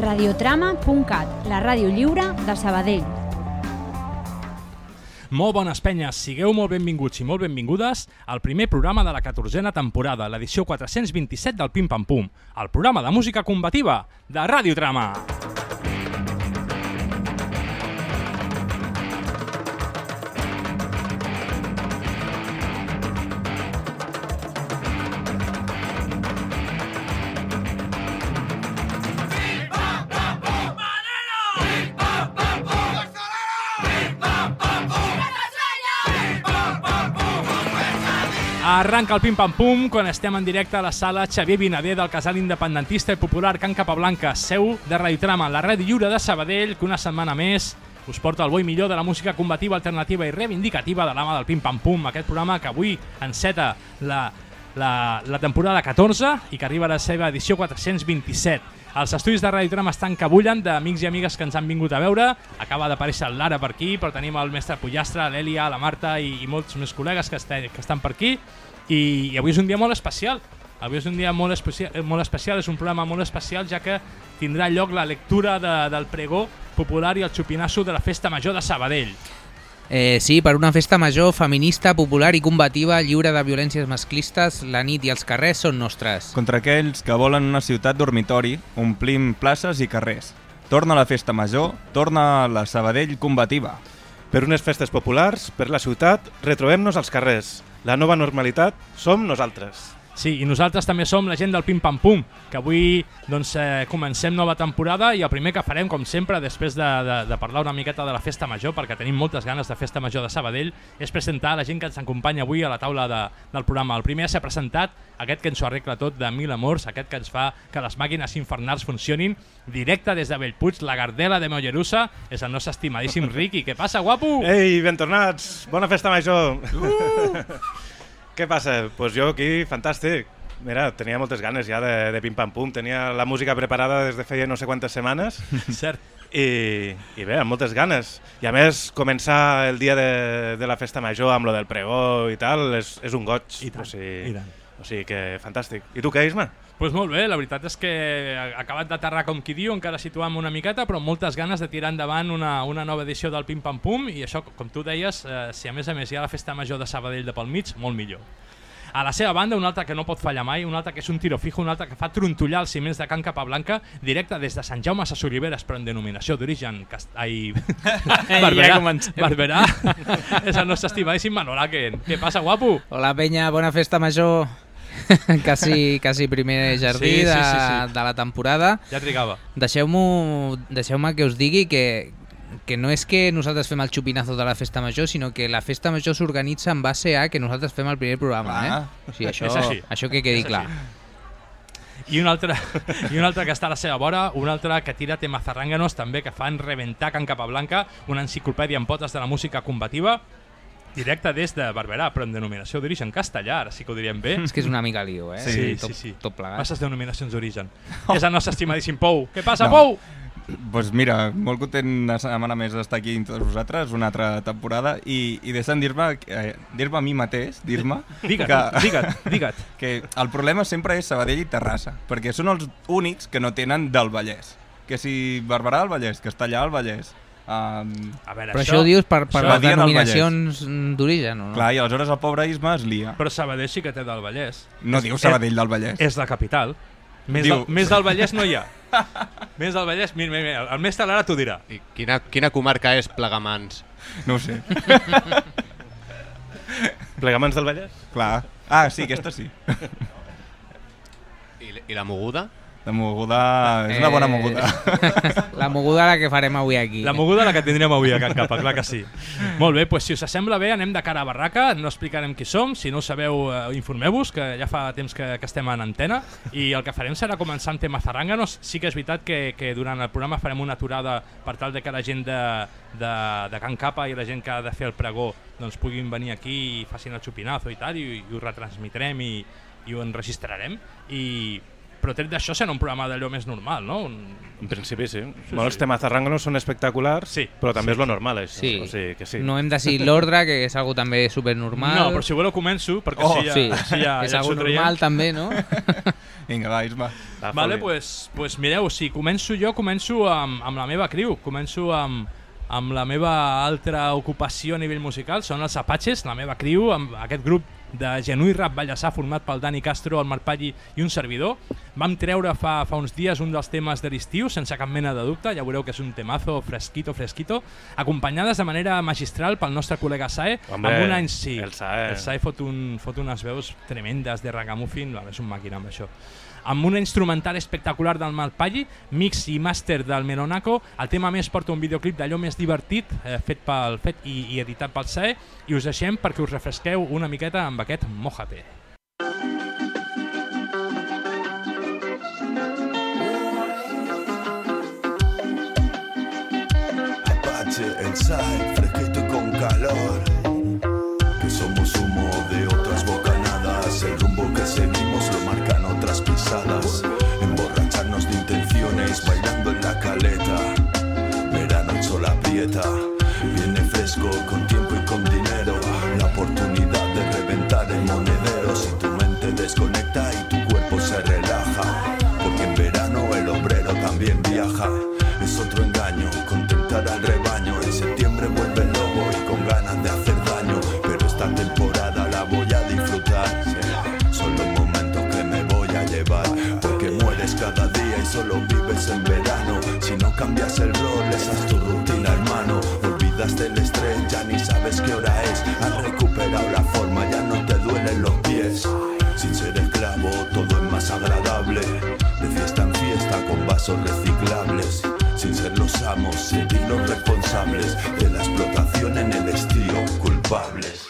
radiotrama.cat, la ràdio lliure de Sabadell. Molt bones penyes, sigueu molt benvinguts i molt benvingudes al primer programa de la 14a temporada, l'edició 427 del Pim Pam Pum, el programa de música combativa de Radiotrama. Arranca el pim-pam-pum quan estem en directe a la sala Xavier Vinader del casal independentista i popular Can Capablanca, seu de Radiotrama, la ràdio lliure de Sabadell, que una setmana més us porta el bo i millor de la música combativa, alternativa i reivindicativa de l'ama del pim-pam-pum, aquest programa que avui enceta la, la, la temporada 14 i que arriba a la seva edició 427. Els estudis de Radiotrama estan que bullen d'amics i amigues que ens han vingut a veure. Acaba d'aparèixer el Lara per aquí, però tenim el mestre Pollastre, l'Èlia, la Marta i, i molts més col·legues que, este, que estan per aquí. I, I avui és un dia molt especial. Avui és un dia molt especial, molt especial, és un programa molt especial ja que tindrà lloc la lectura de, del pregó popular i el xupinasso de la Festa Major de Sabadell. Eh, sí, per una festa major feminista, popular i combativa, lliure de violències masclistes, la nit i els carrers són nostres. Contra aquells que volen una ciutat dormitori, omplim places i carrers. Torna la festa major, torna la Sabadell combativa. Per unes festes populars, per la ciutat, retrobem-nos als carrers. La nova normalitat som nosaltres. Sí, i nosaltres també som la gent del Pim Pam Pum, que avui doncs, eh, comencem nova temporada i el primer que farem, com sempre, després de, de, de parlar una miqueta de la Festa Major, perquè tenim moltes ganes de Festa Major de Sabadell, és presentar la gent que ens acompanya avui a la taula de, del programa. El primer s'ha presentat, aquest que ens ho arregla tot de mil amors, aquest que ens fa que les màquines infernals funcionin, directe des de Bellpuig, la Gardela de Mollerussa, és el nostre estimadíssim Riqui. Què passa, guapo? Ei, ben tornats! Bona festa major! Uh! Què passa? Doncs pues jo aquí, fantàstic. Mira, tenia moltes ganes ja de, de pim-pam-pum, tenia la música preparada des de feia no sé quantes setmanes. Cert. I, I bé, amb moltes ganes. I a més, començar el dia de, de la festa major amb lo del pregó i tal, és, és un goig. I tant, o sigui, i tant. O sigui que fantàstic. I tu què, Isma? Pues molt bé, la veritat és que acabat d'aterrar com qui diu, encara situam una miqueta, però moltes ganes de tirar endavant una, una nova edició del Pim Pam Pum i això, com tu deies, eh, si a més a més hi ha la festa major de Sabadell de pel mig, molt millor. A la seva banda, un altre que no pot fallar mai, un altre que és un tiro fijo, un altre que fa trontollar els ciments de Can Capablanca, directe des de Sant Jaume a Oliveres, però en denominació d'origen cast... Ai... Barberà, comencem. Barberà. és el nostre estimadíssim Manolaken. Què passa, guapo? Hola penya, bona festa major. quasi, quasi primer jardí Sí, sí, de, sí, sí. de la temporada. Ja trigava. Deixeu-me deixeu que us digui que, que no és que nosaltres fem el xupinazo de la festa major, sinó que la festa major s'organitza en base a que nosaltres fem el primer programa. Clar. Eh? O sigui, això, És així. això que quedi És clar. I un, altre, I un altre que està a la seva vora, un altre que tira tema zarranganos, també que fan reventar Can Capablanca, una enciclopèdia en potes de la música combativa, directe des de Barberà, però en denominació d'origen castellà, ara sí que ho diríem bé. És que és una mica lío, eh? Sí, tot, sí, sí. Tot plegat. Masses denominacions d'origen. És el nostre estimadíssim Pou. Què passa, Pou? pues mira, molt content una setmana més d'estar aquí amb tots vosaltres, una altra temporada, i, i deixa'm dir-me eh, dir a mi mateix, dir-me Digue't, que, digue't, digue't. que el problema sempre és Sabadell i Terrassa, perquè són els únics que no tenen del Vallès. Que si Barberà del Vallès, que està allà al Vallès, um, A veure, Però això ho dius per, per això- les denominacions d'origen, no? clar, i aleshores el pobre Isma es lia. Però Sabadell sí que té del Vallès. No diu Sabadell del Vallès. És la capital. Més, Diu- del, més del Vallès no hi ha. més del Vallès, mira, mira, mira, el mestre Lara t'ho dirà. I quina, quina comarca és Plegamans? No ho sé. Plegamans del Vallès? clar. Ah, sí, aquesta sí. I, I la moguda? La moguda és una bona Eh, moguda. La moguda la que farem avui aquí. La moguda la que tindrem avui a Can Capa, clar que sí. Molt bé, doncs si us sembla bé anem de cara a barraca, no explicarem qui som, si no ho sabeu eh, informeu-vos, que ja fa temps que, que estem en antena, i el que farem serà començar amb tema zarranganos. Sí que és veritat que, que durant el programa farem una aturada per tal de que la gent de, de, de Can Capa i la gent que ha de fer el pregó doncs puguin venir aquí i facin el xupinazo i tal, i, i ho retransmitrem i, i ho enregistrarem. I, però tret d'això serà un programa d'allò més normal, no? Un... En principi sí. sí Molts sí. temes zarranganos són espectaculars, Sí. però també és lo normal, això. Sí. O sigui que sí. No hem decidit l'ordre, que és algo també supernormal. No, però si voleu començo, perquè Oh, així ja, sí, així ja, és ja algo normal també, no? Vinga, va, Isma. Va, Vale, foli. pues, pues mireu, si començo jo, començo amb, amb la meva criu, començo amb, amb la meva altra ocupació a nivell musical, són els Apaches, la meva criu, amb aquest grup de genuí rap ballassà format pel Dani Castro, el Marc Palli i un servidor. Vam treure fa, fa uns dies un dels temes de l'estiu, sense cap mena de dubte, ja veureu que és un temazo fresquito, fresquito, acompanyades de manera magistral pel nostre col·lega Sae, Hombre, amb un any sí. el Sae. El Sae fot, un, fot unes veus tremendes de ragamuffin, és un màquina amb això amb una instrumental espectacular del Malpalli, mix i màster del Melonaco. El tema més porta un videoclip d'allò més divertit, eh, fet pel fet i, i editat pel SAE, i us deixem perquè us refresqueu una miqueta amb aquest Mojate. Apache, SAE, fresquito con calor. Viene fresco, con tiempo y con dinero. La oportunidad de reventar el monedero. Si tu mente desconecta y tu cuerpo se relaja. Porque en verano el obrero también viaja. Es otro engaño, contentar al rebaño. En septiembre vuelve el lobo y con ganas de hacer daño. Pero esta temporada la voy a disfrutar. Son los momentos que me voy a llevar. Porque mueres cada día y solo vives en verano. Si no cambias el vasos reciclables. Sin ser los amos, ser los responsables de la explotación en el estío, culpables.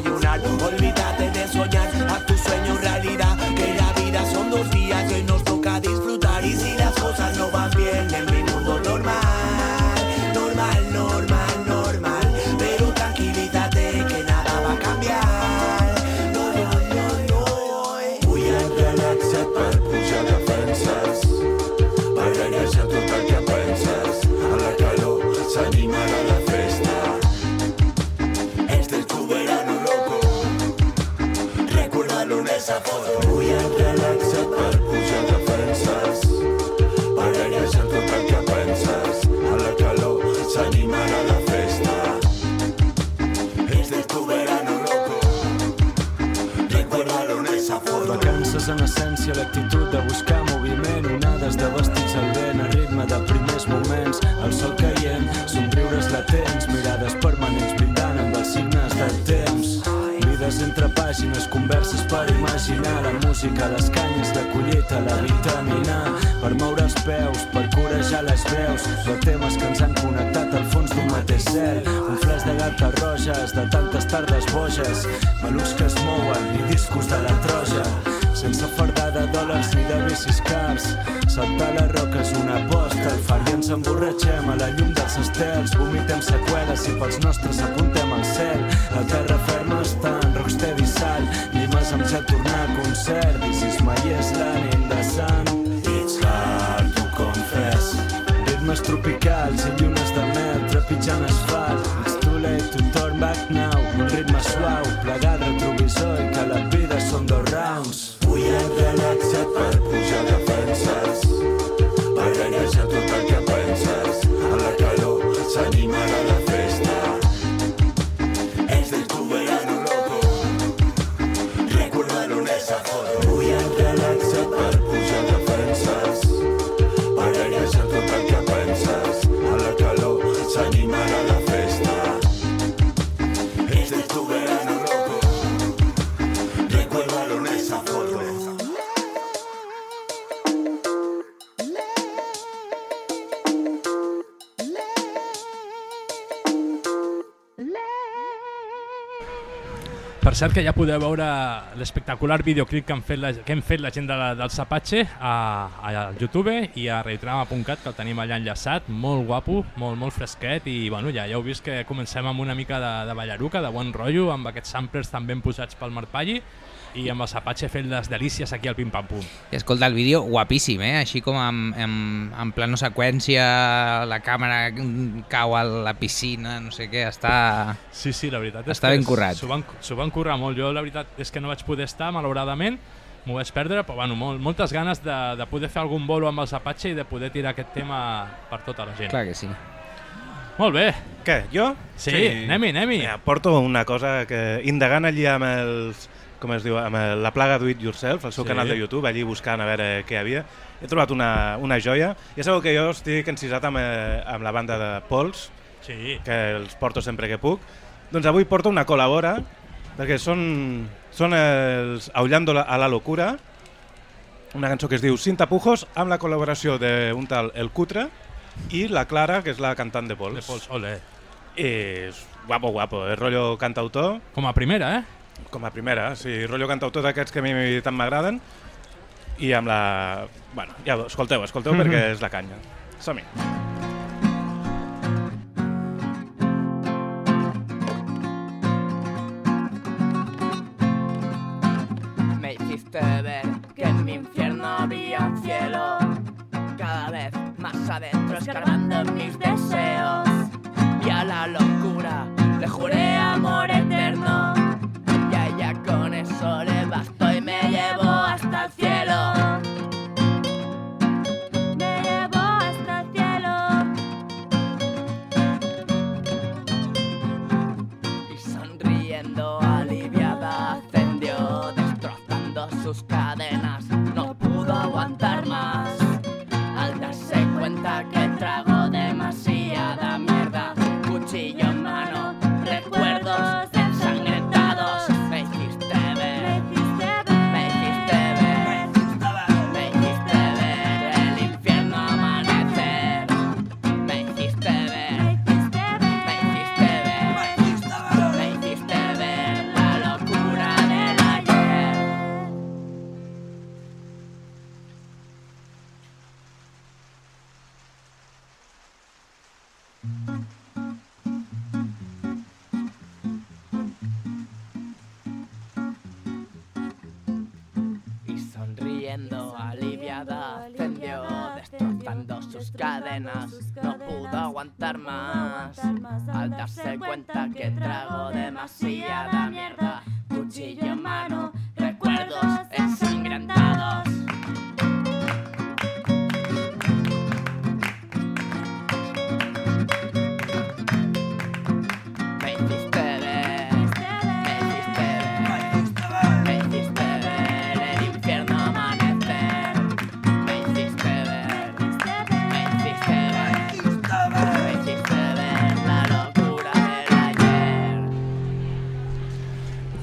Volver a desayunar. Olvídate de en essència, l'actitud de buscar moviment, onades de vestits al vent, a ritme de primers moments, el sol caient, somriures latents, mirades permanents brindant amb els signes del temps. Vides entre pàgines, converses per imaginar la música, les canyes de collita, la vitamina, per moure els peus, per corejar les veus, de temes que ens han connectat al fons d'un mateix cel, un flash de gates roges, de tantes tardes boges, malucs que es mouen i discos de la troja, sense fardar de dòlars ni de bicis cars. Saltar les roques una aposta, al far i ens emborratxem a la llum dels estels, vomitem seqüeles i pels nostres apuntem al cel. A terra ferma estan Rocksteady Sal, llimes amb ja tornar a concert, i si es mai és l'ànim de sant. It's hard to confess. Ritme climes tropicals i llunes de mel trepitjant asfalt. It's too late to turn back now. Un ritme suau, plegat retrovisor i que la vida són dos rounds. Per pujar defenses, per enganxar tot el que penses. A la calor s'animarà cert que ja podeu veure l'espectacular videoclip que, han fet la, que hem fet la gent de la, del Sapatge a, a YouTube i a radiotrama.cat que el tenim allà enllaçat, molt guapo, molt, molt fresquet i bueno, ja, ja heu vist que comencem amb una mica de, de ballaruca, de bon rotllo, amb aquests samplers tan ben posats pel Marc Palli i amb el Sapatge fent les delícies aquí al Pim Pam Pum. I escolta, el vídeo guapíssim, eh? Així com en, en, en plano seqüència, la càmera cau a la piscina, no sé què, està... Sí, sí, la veritat és Està que ben currat. S'ho van, van currar molt. Jo la veritat és que no vaig poder estar, malauradament, m'ho vaig perdre, però bueno, molt, moltes ganes de, de poder fer algun bolo amb els Apache i de poder tirar aquest tema per tota la gent. Clar que sí. Molt bé. Què, jo? Sí, Sí. anem-hi, anem-hi. Mira, porto una cosa que indagant allí amb els com es diu, amb la plaga Do It Yourself, el seu Sí. sí. canal de YouTube, allí buscant a veure què hi havia, he trobat una, una joia. Ja sabeu que jo estic encisat amb, eh, amb la banda de Pols, Sí. que els porto sempre que puc. Doncs avui porto una col·labora, perquè són, són els Aullando la- a la locura, una cançó que es diu Sin tapujos, amb la col·laboració d'un tal El Cutre i la Clara, que és la cantant de Pols. De Pols, ole. I és guapo, guapo, és rotllo cantautor, Com a primera, eh? com a primera, sí, rotllo cantautor d'aquests que a mi tant m'agraden, i amb la... Bueno, ja escolteu, escolteu perquè és la canya. Som-hi. Adentro escarbando mis deseos. Y a la locura le juré amor eterno. Y a ella con eso le bastó y me llevó hasta el cielo. Me llevó hasta el cielo. Y sonriendo aliviada ascendió destrozando sus cadenas cuchillo en mano recuerdos sus cadenas no pudo aguantar más. al darse cuenta que tragó demasiada mierda cuchillo en mano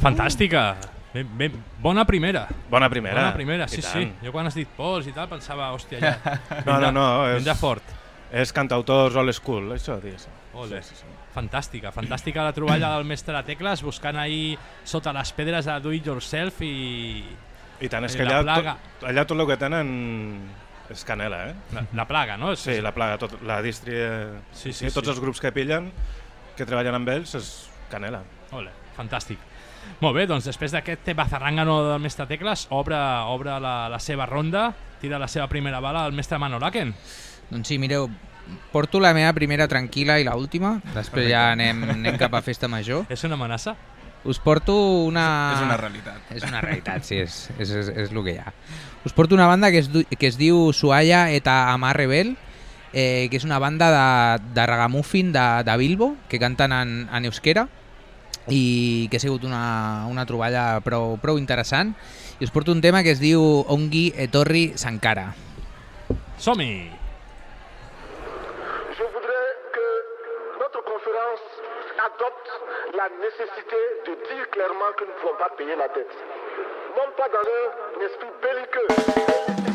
Fantàstica. Ben, ben, bona primera. Bona primera. Bona primera, sí, sí. Jo quan has dit Pols i tal pensava, hòstia, ja. No, no, no, és- Vindrà fort. És cantautors old school, això, diguéssim. Ole. Sí, sí, sí. Fantàstica, fantàstica la troballa del mestre Tecles buscant ahir sota les pedres a Do It Yourself i I tant, és I que allà, plaga. tot, allà tot el que tenen és canela, eh? la, la plaga, no? Sí, la plaga, tot, la distri... eh, Sí, sí, i tots sí. els grups que pillen, que treballen amb ells, és canela. Ole, fantàstic. Molt bé, doncs després d'aquest tema zarrangano del mestre Tecles, obre, obre la, la seva ronda, tira la seva primera bala al mestre Manolaken. Doncs sí, mireu, porto la meva primera tranquil·la i la última, després ja anem, anem cap a festa major. És una amenaça? Us porto una... És una realitat. És una realitat, sí, és, és, és, és el que hi ha. Us porto una banda que es, du- que es diu Suaya eta Amar Rebel, eh, que és una banda de, de ragamuffin de, de Bilbo, que canten en, en euskera, i que ha sigut una, una troballa prou, prou interessant. I us porto un tema que es diu Ongi Etorri Sankara. Som-hi! Je voudrais que notre conférence adopte la nécessité de dire clairement que nous ne pouvons pas payer la dette. Non pas dans un esprit belliqueux.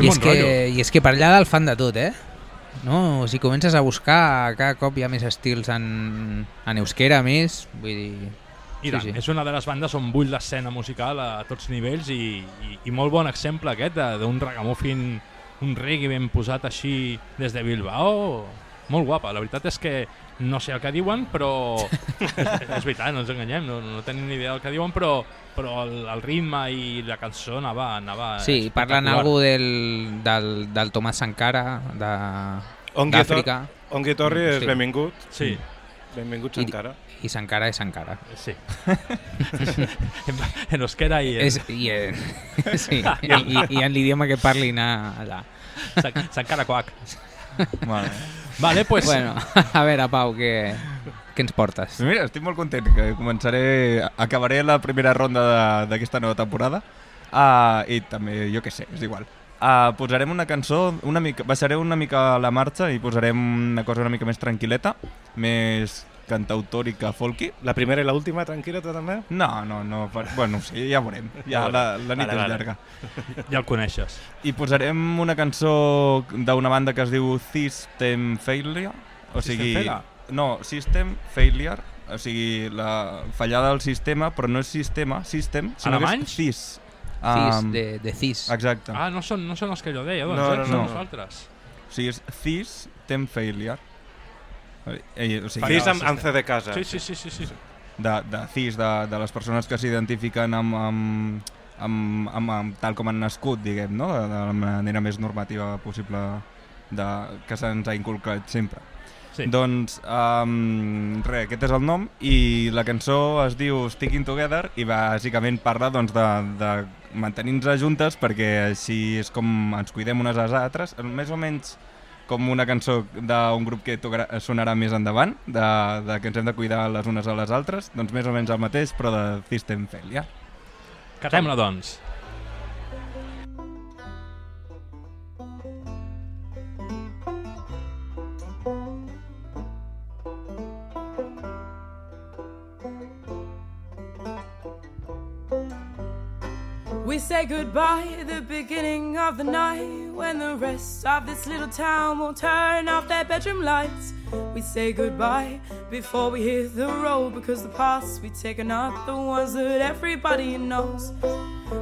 I és, que, I és que per allà dalt fan de tot, eh? No? Si comences a buscar, cada cop hi ha més estils en, en euskera, més, vull dir... I tant, sí, sí. és una de les bandes on bull l'escena musical a tots nivells i, i, i molt bon exemple aquest de- d'un ragamuffin, un reggae ben posat així des de Bilbao. Molt guapa, la veritat és que no sé el que diuen, però és, és veritat, no ens enganyem, no, no tenim ni idea del que diuen, però, però el, el ritme i la cançó anava, anava Sí, parlen algú del, del, del Tomàs Sankara, d'Àfrica. Ongi Torri és benvingut. Sí. Benvingut Sankara. I Sankara és Sankara. Sí. en, euskera i en... És, i, en, sí, i, i, i en l'idioma que parlin allà. San- Sankara Quack. Vale. Vale, pues... Bueno, a veure, Pau, què, què ens portes? Mira, estic molt content que començaré... Acabaré la primera ronda de- d'aquesta nova temporada uh, i també, jo què sé, és igual. Uh, posarem una cançó, una mica, baixaré una mica la marxa i posarem una cosa una mica més tranquil·leta, més cantautòrica folky. La primera i l'última, tranquil·la, tu també? No, no, no, per, bueno, sí, ja veurem. Ja, la, la nit Vale, és vale. llarga. Ja el coneixes. I posarem una cançó d'una banda que es diu System Failure. O System sigui, Failure? no, System Failure, o sigui, la fallada del sistema, però no és sistema, system, sinó Alemanys? que és CIS. Cis, Um, de, de cis. Exacte. Ah, no són, no són els que jo deia, doncs, No, eh? no, Són no. nosaltres. O sigui, és CIS Tem Failure. Eh, o sigui, Cis amb, amb C de casa. Sí, sí, sí, sí. sí. de, de CIS, de, de les persones que s'identifiquen amb, amb, amb, amb, amb, tal com han nascut, diguem, no? de, de la manera més normativa possible de, que se'ns ha inculcat sempre. Sí. Doncs, um, res, aquest és el nom i la cançó es diu Sticking Together i bàsicament parla doncs, de, de mantenir-nos juntes perquè així és com ens cuidem unes a les altres, més o menys com una cançó d'un grup que sonarà més endavant, de, de que ens hem de cuidar les unes a les altres, doncs més o menys el mateix, però de System Failure. Catem-la, doncs. We say goodbye at the beginning of the night when the rest of this little town will turn off their bedroom lights. We say goodbye before we hit the road because the paths we take are not the ones that everybody knows.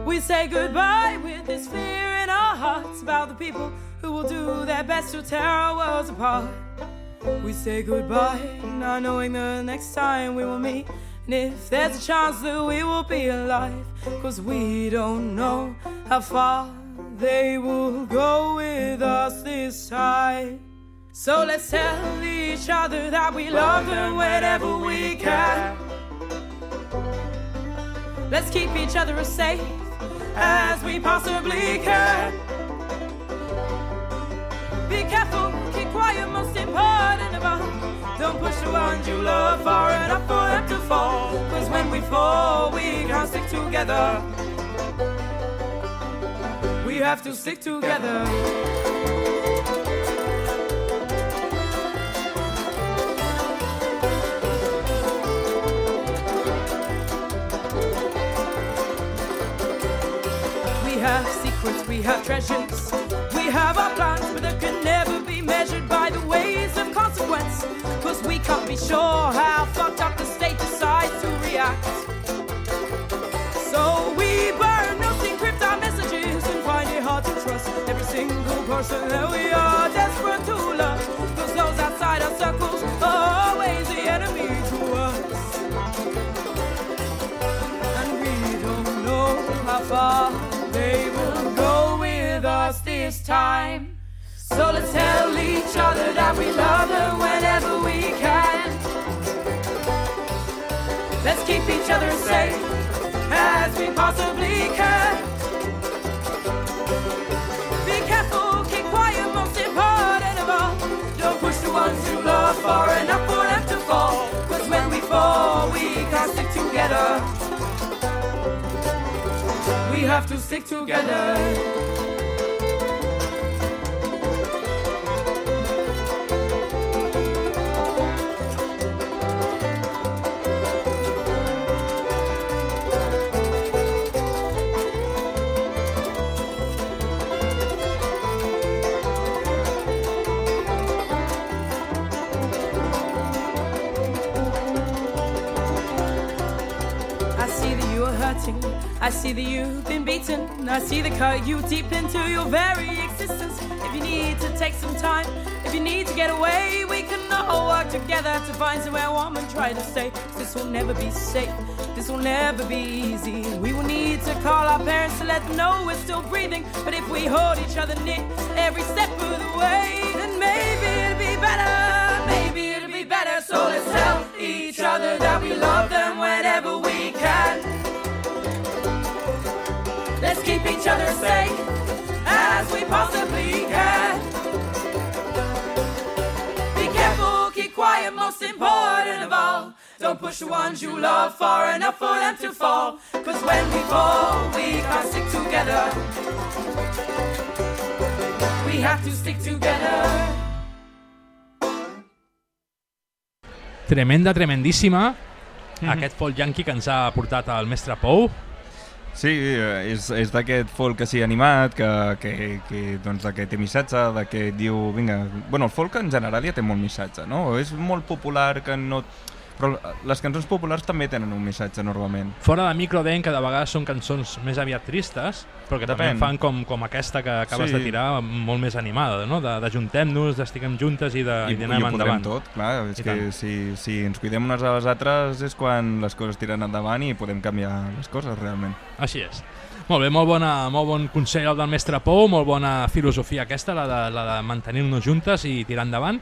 We say goodbye with this fear in our hearts about the people who will do their best to tear our worlds apart. We say goodbye, not knowing the next time we will meet. And if there's a chance that we will be alive, cause we don't know how far they will go with us this time. So let's tell each other that we love them whenever we can. Let's keep each other as safe as we possibly can. Be careful, keep quiet, most important of all. Don't push the ones you love far enough for them to fall. Cause when we fall, we can't stick together. We have to stick together. We have secrets, we have treasures, we have our plans, but they can never consequence. Cause we can't be sure how fucked up the state decides to react. So we burn notes, encrypt our messages, and find it hard to trust every single person that we are desperate to love. Cause those outside our circles are always the enemy to us. And we don't know how far they will go with us this time. Tell each other that we love them whenever we can. Let's keep each other safe as we possibly can. Be careful, keep quiet, most important of all. Don't push the ones you love far enough for them to fall. Cause when we fall, we can't stick together. We have to stick together. I see that you've been beaten. I see the cut you deep into your very existence. If you need to take some time, if you need to get away, we can all work together to find somewhere warm and try to stay. This will never be safe. This will never be easy. We will need to call our parents to let them know we're still breathing. But if we hold each other near every step of the way, then maybe it'll be better. Maybe it'll be better. So let's tell each other that we love them whenever we can. Keep each other safe as we possibly can. Be careful, keep quiet, most important of all. Don't push the ones you love far enough for them to fall. Cause when we fall, we can't stick together. We have to stick together. tremenda, tremendíssima, Mhm. aquest folk yankee que ens ha portat el mestre Pou. Sí, eh, és, és d'aquest folk així animat, que, que, que, doncs, que té missatge, de que diu, vinga... Bueno, el folk en general ja té molt missatge, no? És molt popular que no... Però les cançons populars també tenen un missatge, normalment. Fora de micro deien que de vegades són cançons més aviat tristes, però que també Depèn. fan com, com aquesta que acabes Sí. de tirar, molt més animada, no? de, de juntem-nos, d'estiguem juntes i de- i I, d'anem endavant. tot, clar. És I que tant. si, si ens cuidem unes a les altres és quan les coses tiren endavant i podem canviar les coses, realment. Així és. Molt bé, molt, bona, molt bon consell el del mestre Pou, molt bona filosofia aquesta, la de, la de mantenir-nos juntes i tirar endavant.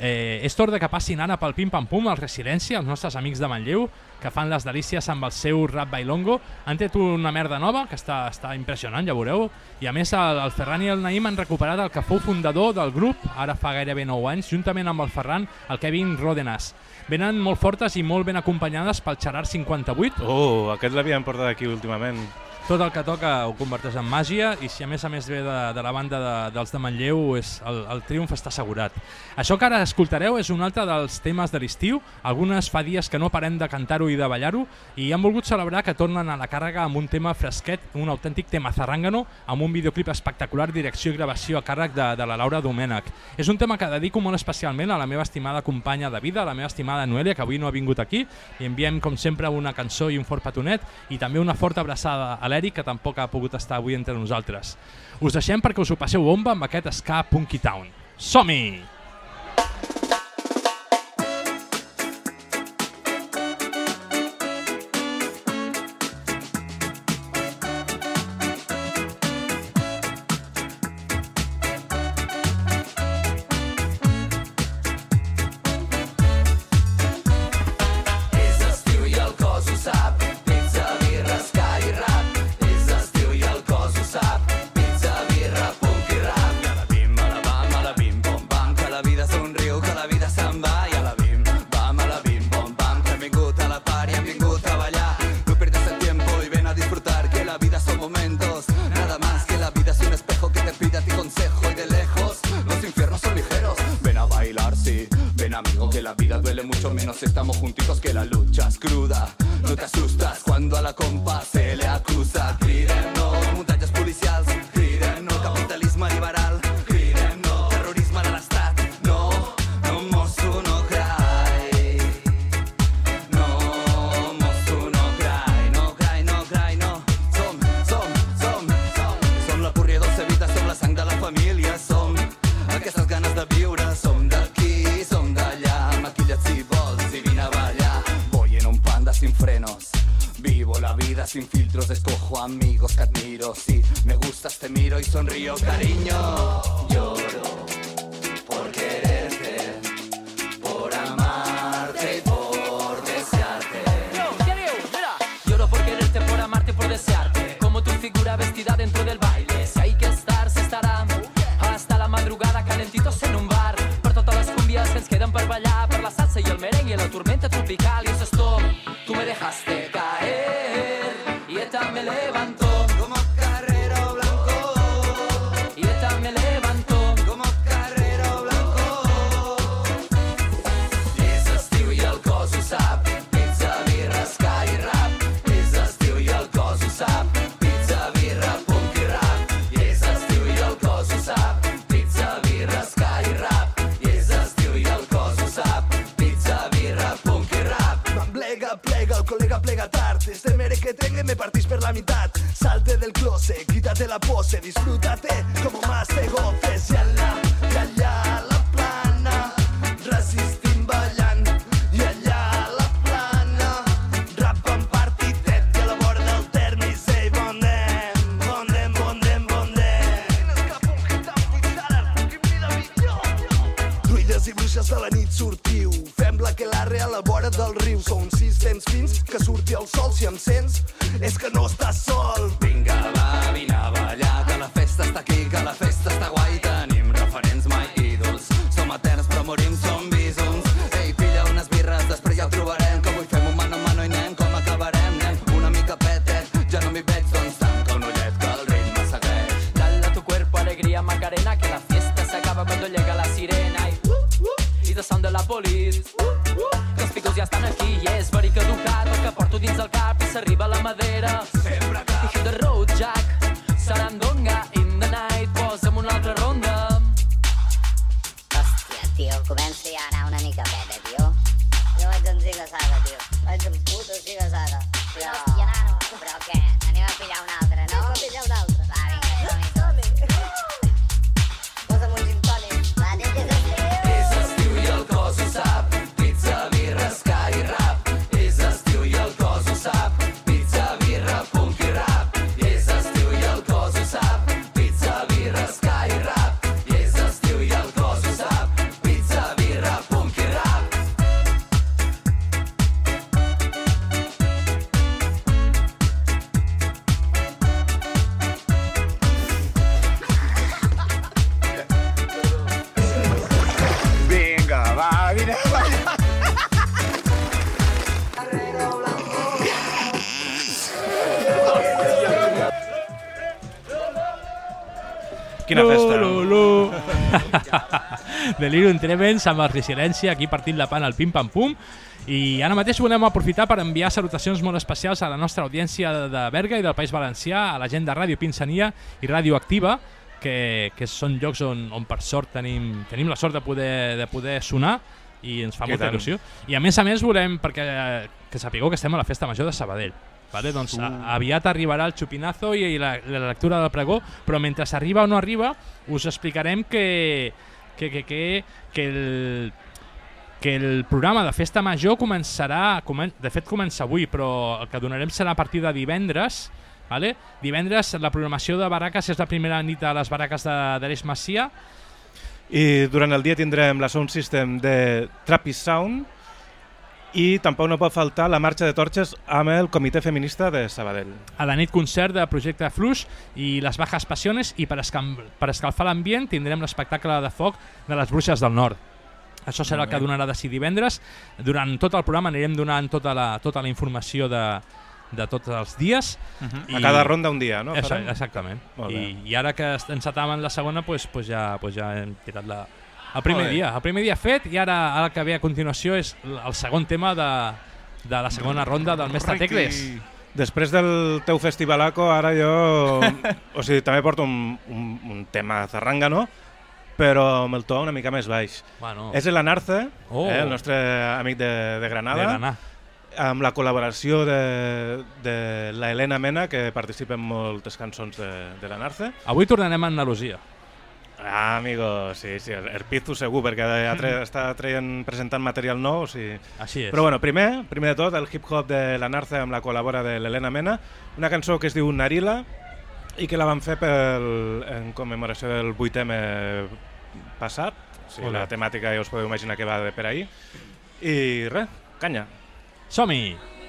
Eh, és torn de que passin ara pel Pim Pam Pum, el Residència, els nostres amics de Manlleu, que fan les delícies amb el seu rap bailongo. Han tret una merda nova, que està, està impressionant, ja veureu. I a més, el, el Ferran i el Naïm han recuperat el que fou fundador del grup, ara fa gairebé 9 anys, juntament amb el Ferran, el Kevin Rodenas. Venen molt fortes i molt ben acompanyades pel Gerard 58, Oh, aquest l'havien portat aquí últimament. Tot el que toca ho converteix en màgia i si a més a més ve de, de la banda de, dels de Manlleu és, el, el triomf està assegurat. Això que ara escoltareu és un altre dels temes de l'estiu, algunes fa dies que no parem de cantar-ho i de ballar-ho i han volgut celebrar que tornen a la càrrega amb un tema fresquet, un autèntic tema zarrangano amb un videoclip espectacular, direcció i gravació a càrrec de, de la Laura Domènech. És un tema que dedico molt especialment a la meva estimada companya de vida, a la meva estimada Noelia, que avui no ha vingut aquí, i enviem com sempre una cançó i un fort petonet i també una forta abraçada a l'Eric, que tampoc ha pogut estar avui entre nosaltres. Us deixem perquè us ho passeu bomba amb aquest Ska Punky Town. Som-hi! de sound de la polis. Uh, uh. Que els picos ja estan aquí i és verica educat el que porto dins el cap i s'arriba a la madera. Sempre cap. I hit the road, Jack. Sarandonga in the night. Posa'm una altra ronda. Hòstia, tio, comença ja a anar una mica peta, tio. Jo vaig amb zigassada, tio. Vaig amb puto zigassada. Però... Hòstia, nano. Però què? Anem a pillar una Delirium Tremens amb el Residència aquí partint la pan al pim-pam-pum i ara mateix volem aprofitar per enviar salutacions molt especials a la nostra audiència de Berga i del País Valencià, a la gent de Ràdio Pinsania i Ràdio Activa, que, que són llocs on, on per sort tenim, tenim la sort de poder, de poder sonar i ens fa molta tant. il·lusió. I a més a més volem, perquè que sapigueu que estem a la Festa Major de Sabadell. Vale? Doncs a, aviat arribarà el xupinazo i, i la, la lectura del pregó, però mentre arriba o no arriba us explicarem que, que, que, que, que el que el programa de Festa Major començarà, comen de fet comença avui, però el que donarem serà a partir de divendres, vale? divendres la programació de Barraques és la primera nit a les Barraques de d'Aleix Macia, I durant el dia tindrem la sound system de Trappist Sound i tampoc no pot faltar la marxa de torxes amb el Comitè Feminista de Sabadell. a la nit concert de Projecte Fluix i les Bajas Passiones i per, escam per escalfar l'ambient tindrem l'espectacle de foc de les Bruixes del Nord. Això serà el que donarà de si divendres. Durant tot el programa anirem donant tota la, tota la informació de, de tots els dies. Mhm. A cada ronda un dia, no? Exactament. I, I ara que est- encetàvem la segona, pues, pues ja, pues ja hem tirat la, el primer dia. El primer dia fet i ara, ara el que ve a continuació és el segon tema de, de la segona ronda del Mestre Tecles. Després del teu festivalaco, ara jo... o sigui, també porto un, un, un tema zarrangano, però amb el to una mica més baix. Bueno. És el Anarce, Oh. eh, el nostre amic de, de Granada, De Granà. amb la col·laboració de, de la Helena Mena, que participa en moltes cançons de, de l'Anarce. Avui tornarem a Andalusia. Ah, amigo, sí, sí, el, Pizzu segur, perquè ha tre, està traient, presentant material nou. O sigui... Així és. Però bueno, primer, primer de tot, el hip-hop de la Narce amb la col·labora de l'Helena Mena, una cançó que es diu Narila i que la van fer pel, en commemoració del 8M passat. O sigui, Molt bé. la temàtica ja us podeu imaginar que va de per ahir. I res, canya. Som-hi!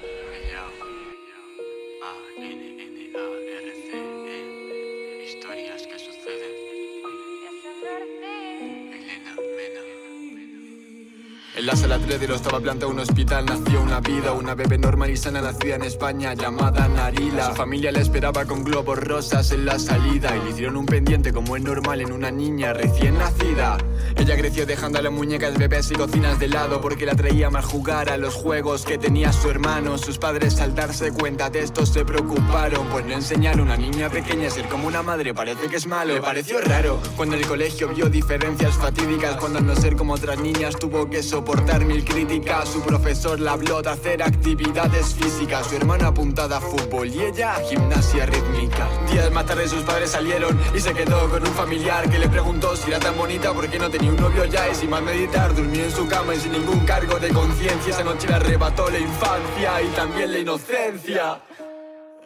En la sala 3 de lo estaba planta un hospital nació una vida Una bebé normal y sana nacida en España llamada Narila. Su familia la esperaba con globos rosas en la salida Y le hicieron un pendiente como es normal en una niña recién nacida. Ella creció dejando a las muñecas bebés y cocinas de lado Porque la traía mal jugar a los juegos que tenía su hermano. Sus padres al darse cuenta de esto se preocuparon Pues no enseñar a una niña pequeña a ser como una madre. Parece que es malo Le pareció raro. Cuando en el colegio vio diferencias fatídicas Cuando al no ser como otras niñas tuvo que soportar mil críticas. Su profesor la habló de hacer actividades físicas. Su hermana apuntada a fútbol y ella a gimnasia rítmica. Días más tarde sus padres salieron y se quedó con un familiar Que le preguntó si era tan bonita porque no tenía un novio ya. Y sin más meditar durmió en su cama y sin ningún cargo de conciencia. Esa noche le arrebató la infancia y también la inocencia.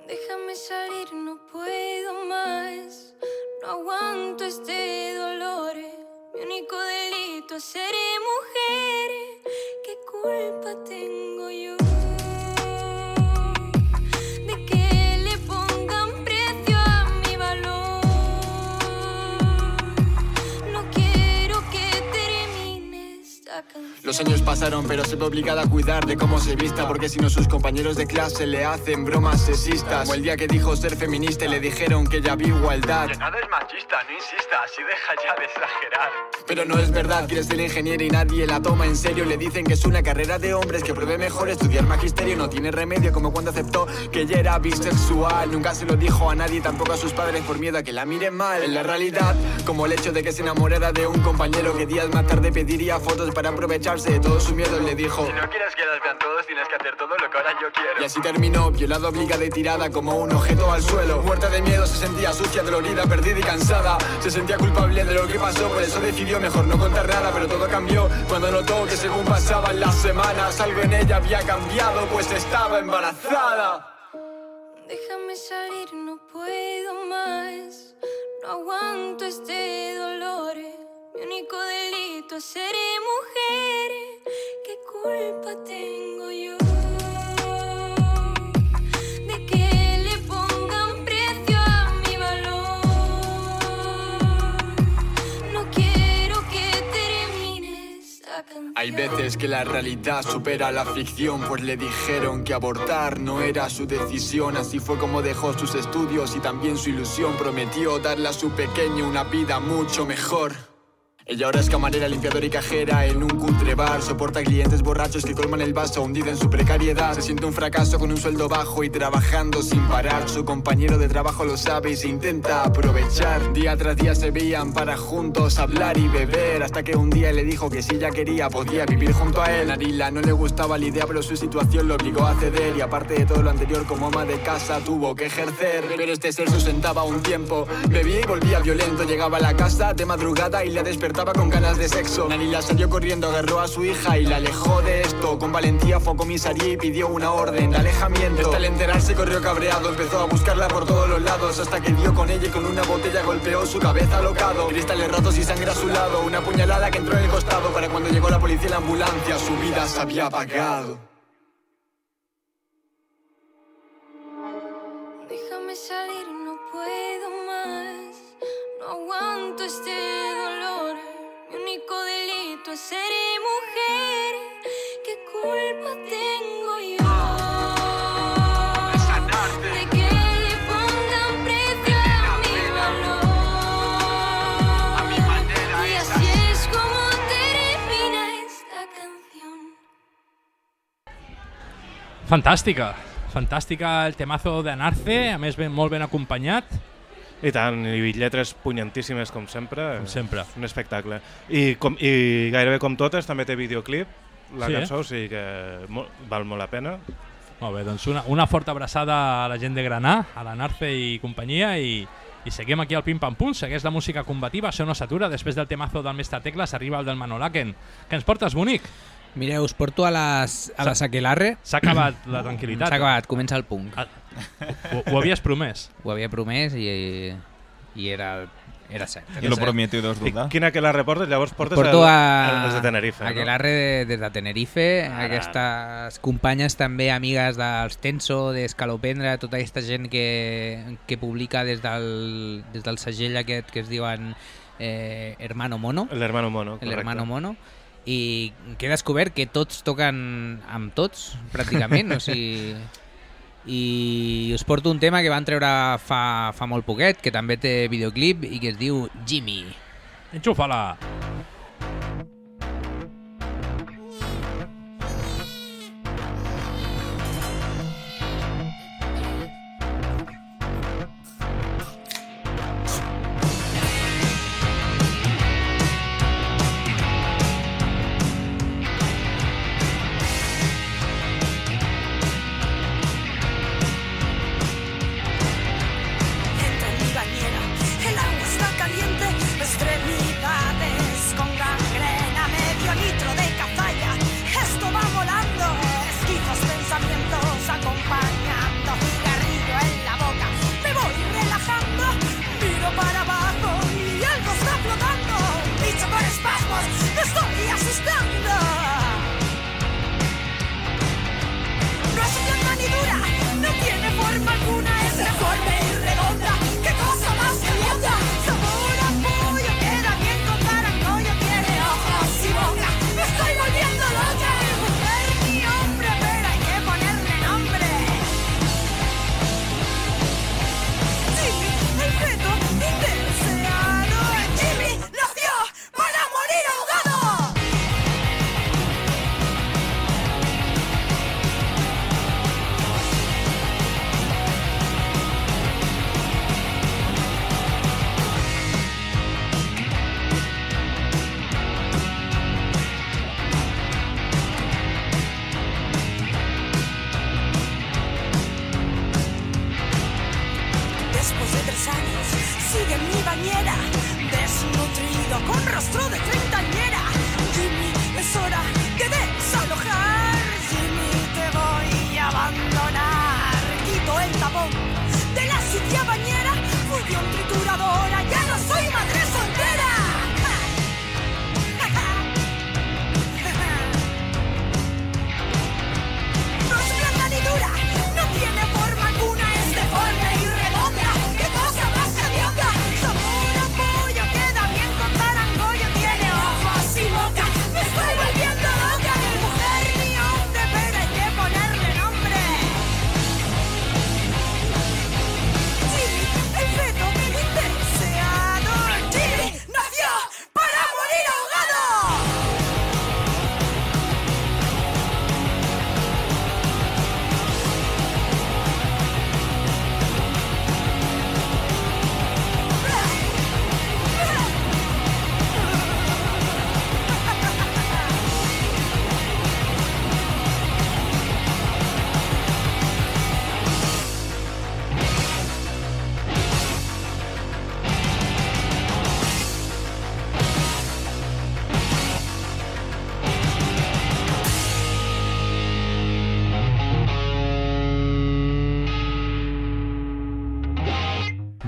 Déjame salir, no puedo más. No aguanto este dolor. Mi único delito es ser mujer. ¿Qué culpa tengo yo? Los años pasaron, pero se ve obligada a cuidar de cómo se vista, porque si no sus compañeros de clase le hacen bromas sexistas. Como el día que dijo ser feminista y le dijeron que ya había igualdad. Que nada es machista, no insistas y deja ya de exagerar. Pero no es verdad, quiere ser ingeniero y nadie la toma en serio. Le dicen que es una carrera de hombres, que pruebe mejor estudiar magisterio. No tiene remedio, como cuando aceptó que ella era bisexual. Nunca se lo dijo a nadie, tampoco a sus padres, por miedo a que la miren mal. En la realidad, como el hecho de que se enamorara de un compañero que días más tarde pediría fotos para de todo su miedo, le dijo: Si no quieres que las vean todos, tienes que hacer todo lo que ahora yo quiero. Y así terminó, violada, obligada y tirada como un objeto al suelo. Muerta de miedo, se sentía sucia, dolorida, perdida y cansada. Se sentía culpable de lo que pasó, por eso decidió mejor no contar nada. Pero todo cambió cuando notó que según pasaban las semanas, algo en ella había cambiado, pues estaba embarazada. Déjame salir, no puedo más. No aguanto este dolor. Mi único delito es ser mujer. ¿Qué culpa tengo yo? Hay veces que la realidad supera la ficción, pues le dijeron que abortar no era su decisión. Así fue como dejó sus estudios y también su ilusión. Prometió darle a su pequeño una vida mucho mejor. Ella ahora es camarera, limpiadora y cajera en un cutre bar. Soporta clientes borrachos que colman el vaso, hundida en su precariedad. Se siente un fracaso con un sueldo bajo y trabajando sin parar. Su compañero de trabajo lo sabe y se intenta aprovechar. Día tras día se veían para juntos hablar y beber. Hasta que un día le dijo que si ella quería podía vivir junto a él. Narila no le gustaba la idea, pero su situación lo obligó a ceder. Y aparte de todo lo anterior, como ama de casa tuvo que ejercer. Pero este ser se sentaba un tiempo. Bebía y volvía violento. Llegaba a la casa de madrugada y la despertaba con ganas de sexo. Narila salió corriendo, agarró a su hija y la alejó de esto. Con valentía fue a comisaría y pidió una orden de alejamiento. Esta al enterarse corrió cabreado, empezó a buscarla por todos los lados. Hasta que dio con ella y con una botella golpeó su cabeza alocado. Cristales rotos y sangre a su lado. Una puñalada que entró en el costado. Para cuando llegó la policía y la ambulancia, su vida se había apagado. Déjame salir, no puedo más. No aguanto este delito es ser mujer. ¿Qué culpa tengo yo? De que le pongan precio a mi valor. Y así es como termina esta canción. Fantàstica. Fantàstica el temazo de Narce, a més ben, molt ben acompanyat. I tant, i lletres puñantíssimes com sempre. Com sempre. Un espectacle. I, com, I gairebé com totes també té videoclip, la Sí, eh? cançó, o sigui que mo, val molt la pena. Molt bé, doncs una, una forta abraçada a la gent de Granà, a la Narce i companyia i, i seguim aquí al Pim Pam Pum, segueix la música combativa, això no s'atura, després del temazo del Mestre Tecles arriba el del Manolaken. Què ens portes, bonic? Mireu, us porto a les, a les Aquelarre. S'ha acabat la tranquil·litat. S'ha acabat, comença el punk. Ah, ho, ho havies promès. Ho havia promès i, i era, era cert. I lo prometió dos I dudar. quina que la reportes? Llavors portes Porto el, a, els de Tenerife. a no? Aquelarre de, des de Tenerife, Ara. aquestes companyes també amigues dels Tenso, d'Escalopendre, tota aquesta gent que, que publica des del, des del segell aquest que es diuen eh, Hermano Mono. L'Hermano Mono, El correcte. Hermano Mono. I que he descobert que tots toquen amb tots, pràcticament, o sigui... I us porto un tema que van treure fa, fa molt poquet, que també té videoclip i que es diu Jimmy. Enxufa-la! Entra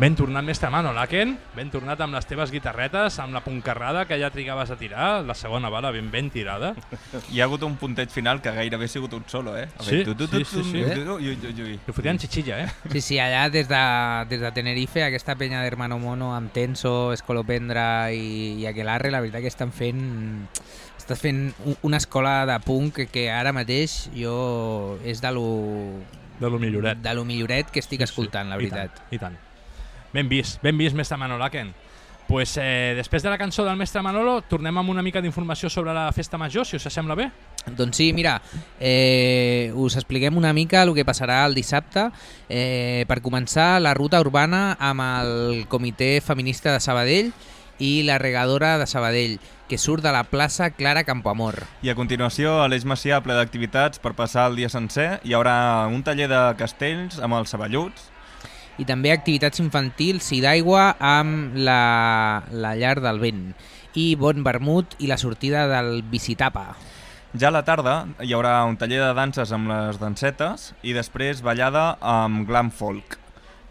Ben tornat, mestre Mano Laken. Ben tornat amb les teves guitarretes, amb la puncarrada que ja trigaves a tirar, la segona bala ben ben tirada. Hi ha hagut un punteig final que gairebé ha sigut un solo, eh? Ha Sí, tu, tu, tu, sí, sí, tu, sí. ui, ui, ui. Ho fotien xixilla, eh? Sí, sí, allà des de, des de Tenerife, aquesta penya d'Hermano Mono amb Tenso, Escolopendra i, i Aquelarre, la veritat que estan fent estàs fent una escola de punk que, que ara mateix jo és de lo... De lo milloret. De lo milloret que estic escoltant, la I veritat. tant, I tant. Ben vist, ben vist, mestre Manolo Laken. Pues, eh, després de la cançó del mestre Manolo, tornem amb una mica d'informació sobre la festa major, si us sembla bé. Doncs sí, mira, eh, us expliquem una mica el que passarà el dissabte. Eh, per començar, la ruta urbana amb el Comitè Feminista de Sabadell i la regadora de Sabadell, que surt de la plaça Clara Campoamor. I a continuació, a l'Eix Macià, ple d'activitats per passar el dia sencer. Hi haurà un taller de castells amb els saballuts. I també activitats infantils i d'aigua amb la, la llar del vent. I bon vermut i la sortida del bicitapa. Ja a la tarda hi haurà un taller de danses amb les dansetes i després ballada amb glam folk.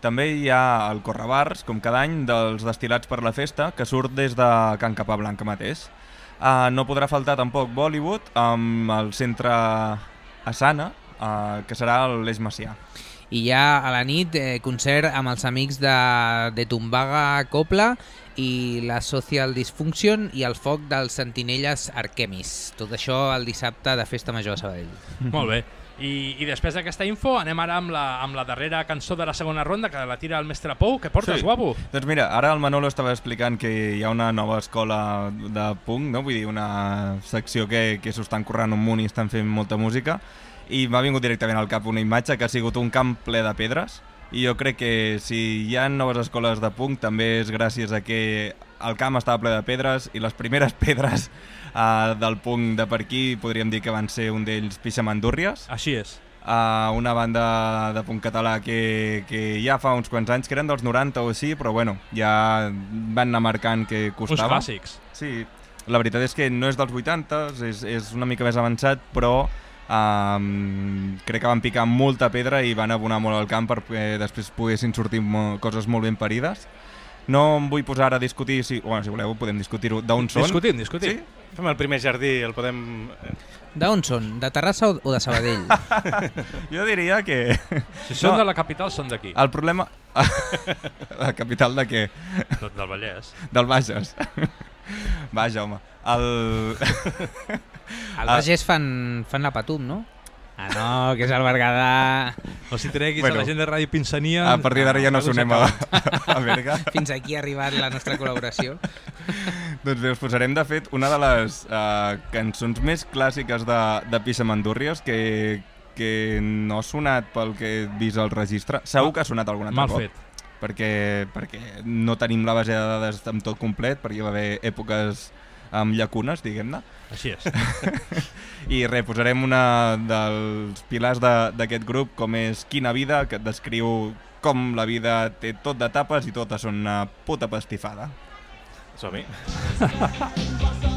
També hi ha el Correbars, com cada any, dels destilats per la festa, que surt des de Can Capablanca mateix. Uh, no podrà faltar tampoc Bollywood amb el centre Asana, uh, que serà l'Eix Macià. I ja a la nit, eh, concert amb els amics de, de Tombaga Copla i la Social Dysfunction i el foc dels Sentinelles Arquemis. Tot això el dissabte de Festa Major a Sabadell. Molt bé. I, I després d'aquesta info anem ara amb la, amb la darrera cançó de la segona ronda, que la tira el mestre Pou. Què portes, Sí. guapo? Doncs mira, ara el Manolo estava explicant que hi ha una nova escola de punk, no? vull dir, una secció que, que s'ho estan currant un munt i estan fent molta música, i m'ha vingut directament al cap una imatge que ha sigut un camp ple de pedres, i jo crec que si hi ha noves escoles de punk també és gràcies a que el camp estava ple de pedres i les primeres pedres uh, del punk de per aquí podríem dir que van ser un d'ells Pixamandúrries. Així és. Uh, una banda de punk català que, que ja fa uns quants anys, que eren dels 90 o així, però bueno, ja van anar marcant que costava. clàssics. Sí, la veritat és que no és dels 80, és, és una mica més avançat, però um, crec que van picar molta pedra i van abonar molt al camp perquè després poguessin sortir mo coses molt ben parides. No em vull posar ara a discutir, si, bueno, si voleu podem discutir-ho, d'on són. Discutim, discutim. Sí? Fem el primer jardí, el podem... D'on són? De Terrassa o, de Sabadell? jo diria que... Si són de la capital, són d'aquí. El problema... la capital de què? Del Vallès. Del Bages. Vaja, home. El... Al Bages fan, fan la Patum, no? Ah, no, que és el Berguedà... O si treguis bueno, a la gent de Ràdio Pinsania... A partir d'ara ja no algú sonem a, a Berga. Fins aquí ha arribat la nostra col·laboració. doncs bé, us posarem, de fet, una de les uh, cançons més clàssiques de, de Pixamandúrries que, que no ha sonat pel que he vist al registre. Segur que ha sonat algun altre Mal cop. fet. Perquè, perquè no tenim la base de dades amb tot complet, perquè hi va haver èpoques amb llacunes, diguem-ne. Així és. I res, posarem una dels pilars de- d'aquest grup, com és Quina vida, que et descriu com la vida té tot d'etapes i totes són una puta pastifada. Som-hi.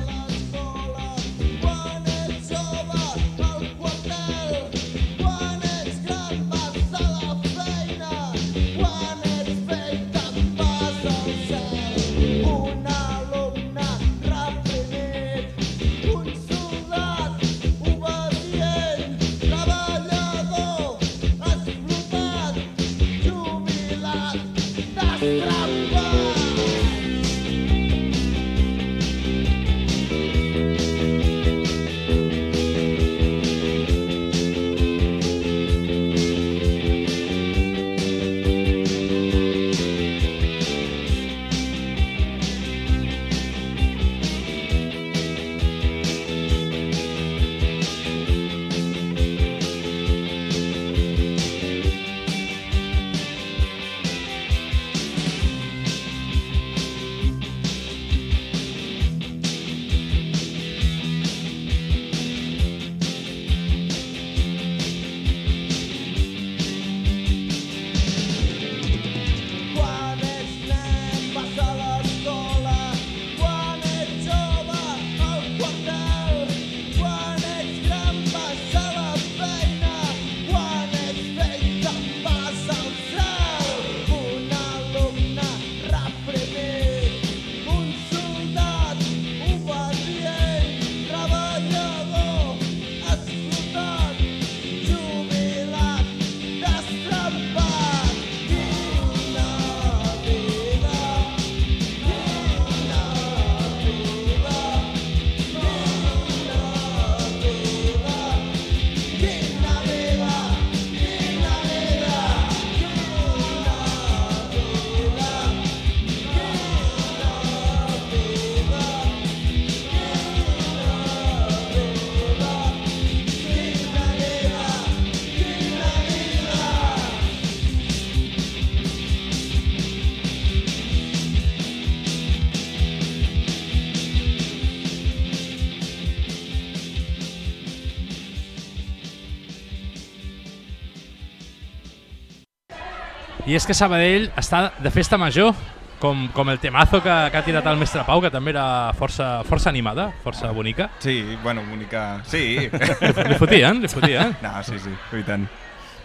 I és que Sabadell està de festa major, com, com el temazo que, que ha tirat el mestre Pau, que també era força, força animada, força bonica. Sí, bueno, bonica... Sí. Li fotien, li fotien. No, sí, sí, i tant.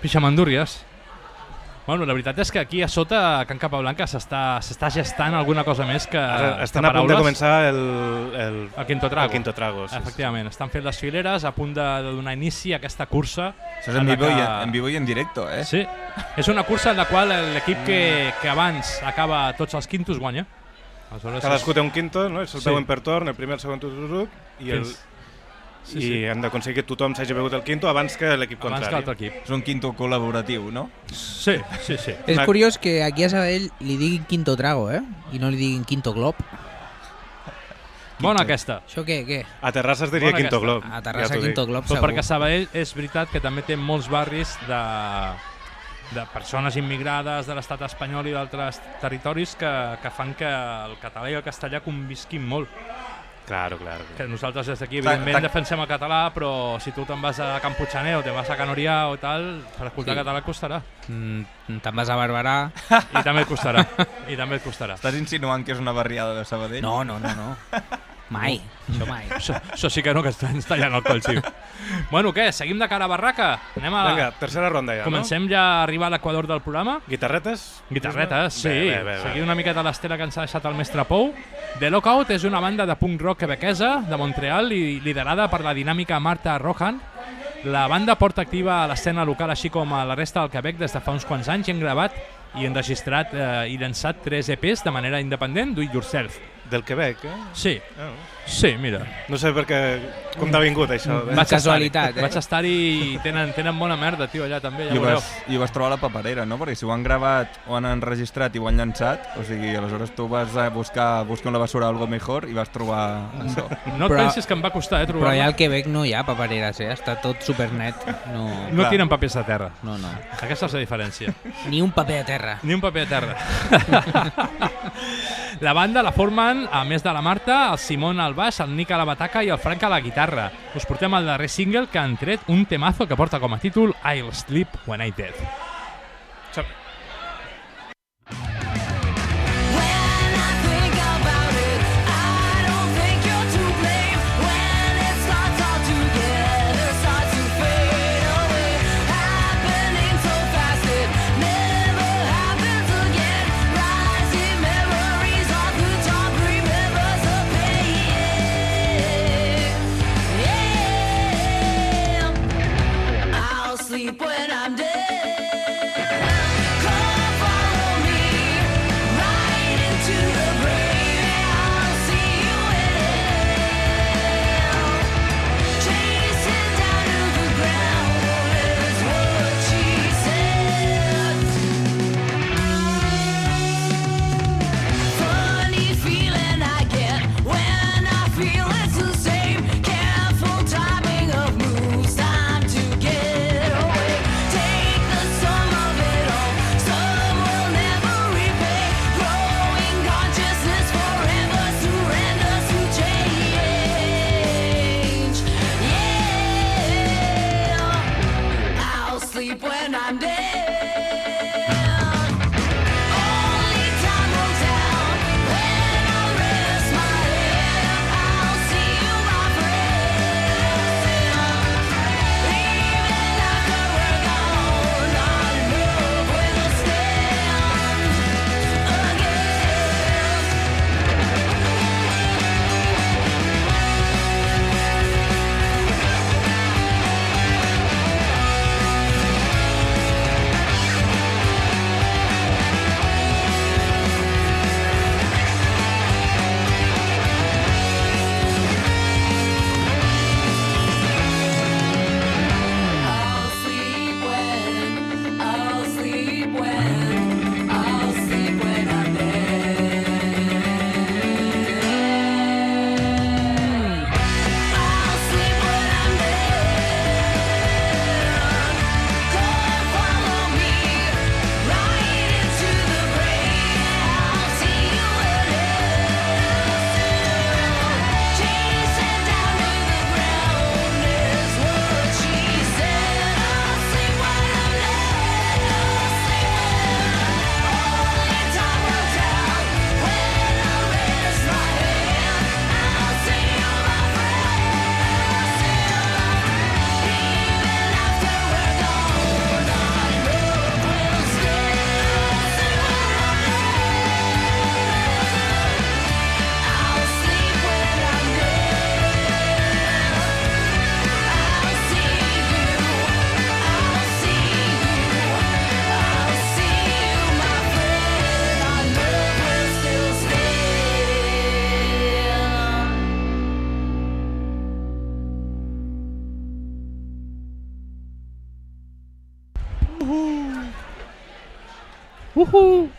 Pixamandúries. Bueno, la veritat és que aquí a sota, a Can Capablanca, s'està gestant alguna cosa més que, Ara estan que a punt de començar el, el, El Quinto Trago. El Quinto Trago, sí, sí. Efectivament, estan fent les fileres a punt de, de donar inici a aquesta cursa. Això és en la vivo, i, que- en vivo i en directo, eh? Sí, és una cursa en la qual l'equip que, que abans acaba tots els quintos guanya. Aleshores, Cadascú té un quinto, no? I se'l Sí. veuen per torn, el primer, el segon, tutututuc, i, el, Fins- Sí, i sí. han d'aconseguir que tothom s'hagi begut el quinto abans que l'equip Abans contrari. que l'altre equip. És un quinto col·laboratiu, no? Sí, sí, sí. És curiós que aquí a Sabadell li diguin quinto trago, eh? I no li diguin quinto glob. Bona aquesta. Això què, què? A Terrassa es diria Bona quinto aquesta. glob. A Terrassa dic. quinto glob, Però segur. perquè Sabadell és veritat que també té molts barris de, de persones immigrades de l'estat espanyol i d'altres territoris que, que fan que el català i el castellà convisquin molt. Claro, claro. Que nosaltres des d'aquí, evidentment, ta- defensem el català, però si tu te'n vas a Camputxaner o te'n vas a Canorià o tal, per escoltar Sí. català costarà. Mm, Te'n vas a Barberà. I també et costarà. I també et costarà. Estàs insinuant que és una barriada de Sabadell? No, no, no, no. Mai, això mai. Això, això sí que no, que ens tallant el coll, tio. bueno, què? Seguim de cara a barraca? Anem a... Vinga, tercera ronda ja, Comencem ja a arribar a l'equador del programa. no? Guitarretes? Guitarretes, sí. Bé, bé, bé. Seguint una miqueta l'estela que ens ha deixat el mestre Pou. The Lockout és una banda de punk rock quebequesa de Montreal i liderada per la dinàmica Marta Rohan. La banda porta activa a l'escena local així com a la resta del Quebec des de fa uns quants anys i han gravat i enregistrat eh, i llançat tres EPs de manera independent, do it yourself. Del Quebec, eh? Sí, Ah. Sí, mira. No sé per què... Com t'ha vingut, això? eh? Vaig Casualitat, eh? Vaig estar-hi i tenen, tenen bona merda, tio, allà també, ja I ho, veureu. vas, I ho vas trobar a la paperera, no? Perquè si ho han gravat, ho han enregistrat i ho han llançat, o sigui, aleshores tu vas a buscar, buscar una basura algo mejor i vas trobar això. No et Però- pensis que em va costar, eh, Però trobar-la. allà al Quebec no hi ha papereres, eh? Està tot supernet. No, No Clar. tiren papers de terra. no, no. Aquesta és la diferència. Ni un paper a terra. Ni un paper a terra. la banda la formen a més de la Marta, el Simon al baix, el Nick a la bataca i el Frank a la guitarra. Us portem el darrer single que han tret un temazo que porta com a títol I'll Sleep When I Dead.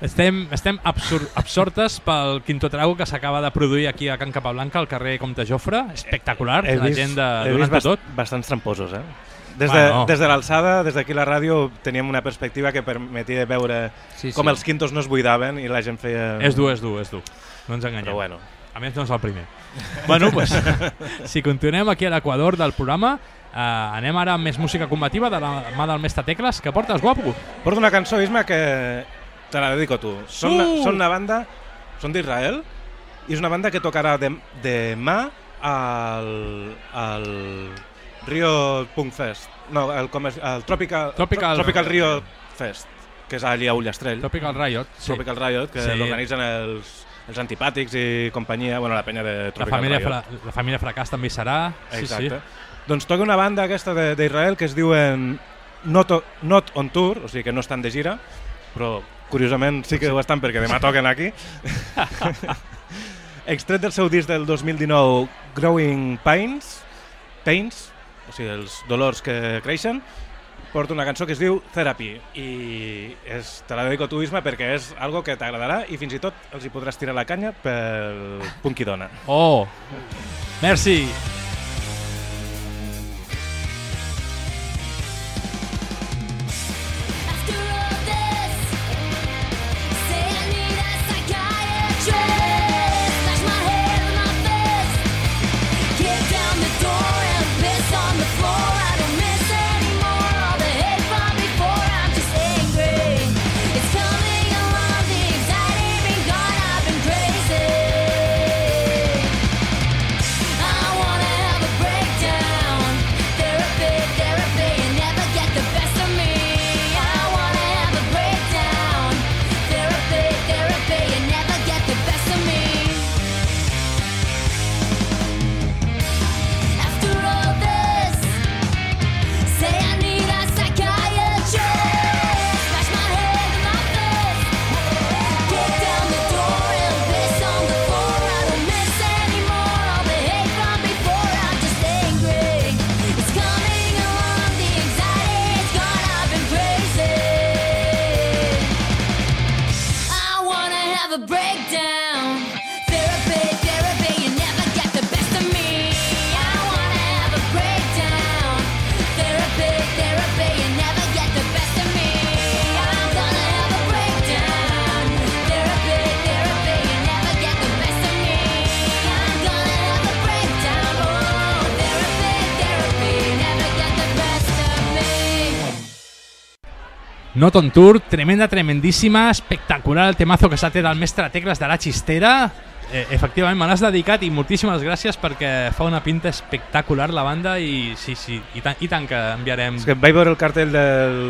Estem, estem absur absortes pel quinto trago que s'acaba de produir aquí a Can Capablanca, al carrer Comte Jofre. Espectacular, He la vist- gent de, he vist bast- tot. bastants tramposos, eh? Des de, Bueno. des de l'alçada, des d'aquí la ràdio, teníem una perspectiva que permetia veure Sí, com sí. els quintos no es buidaven i la gent feia... És dur, és dur, és dur. No ens enganyem. Però bueno. A més, no és el primer. bueno, pues, si continuem aquí a l'equador del programa, eh, anem ara amb més música combativa de la mà del mestre Tecles. Que portes, guapo? Porto una cançó, Isma, que te la dedico a tu. Són, una, Uh! són una banda, són d'Israel, i és una banda que tocarà de, demà al, al Rio Punk Fest. No, el, com és, el Tropical, Tropical- Tropical Rio Fest, que és allà a Ullastrell. Tropical Riot, sí. Tropical Riot, que Sí. l'organitzen els, els antipàtics i companyia, bueno, la penya de La Tropical família, Riot. fra, la família Fracàs també serà. Sí, Exacte. sí. Doncs toca una banda aquesta de- d'Israel que es diuen Not, Not on Tour, o sigui que no estan de gira, però curiosament sí que ho estan perquè demà toquen aquí. Extret del seu disc del 2019 Growing Pains, Pains, o sigui, els dolors que creixen, porta una cançó que es diu Therapy i és, te la dedico a tu, Isma, perquè és algo que t'agradarà i fins i tot els hi podràs tirar la canya pel Punky Dona. Oh, merci. Say Not on Tour, tremenda, tremendíssima, espectacular el temazo que s'ha tret el mestre Tecles de la Xistera. Eh, efectivament, me l'has dedicat i moltíssimes gràcies perquè fa una pinta espectacular la banda i sí, sí, i tant, i tant que enviarem... És que vaig veure el cartell del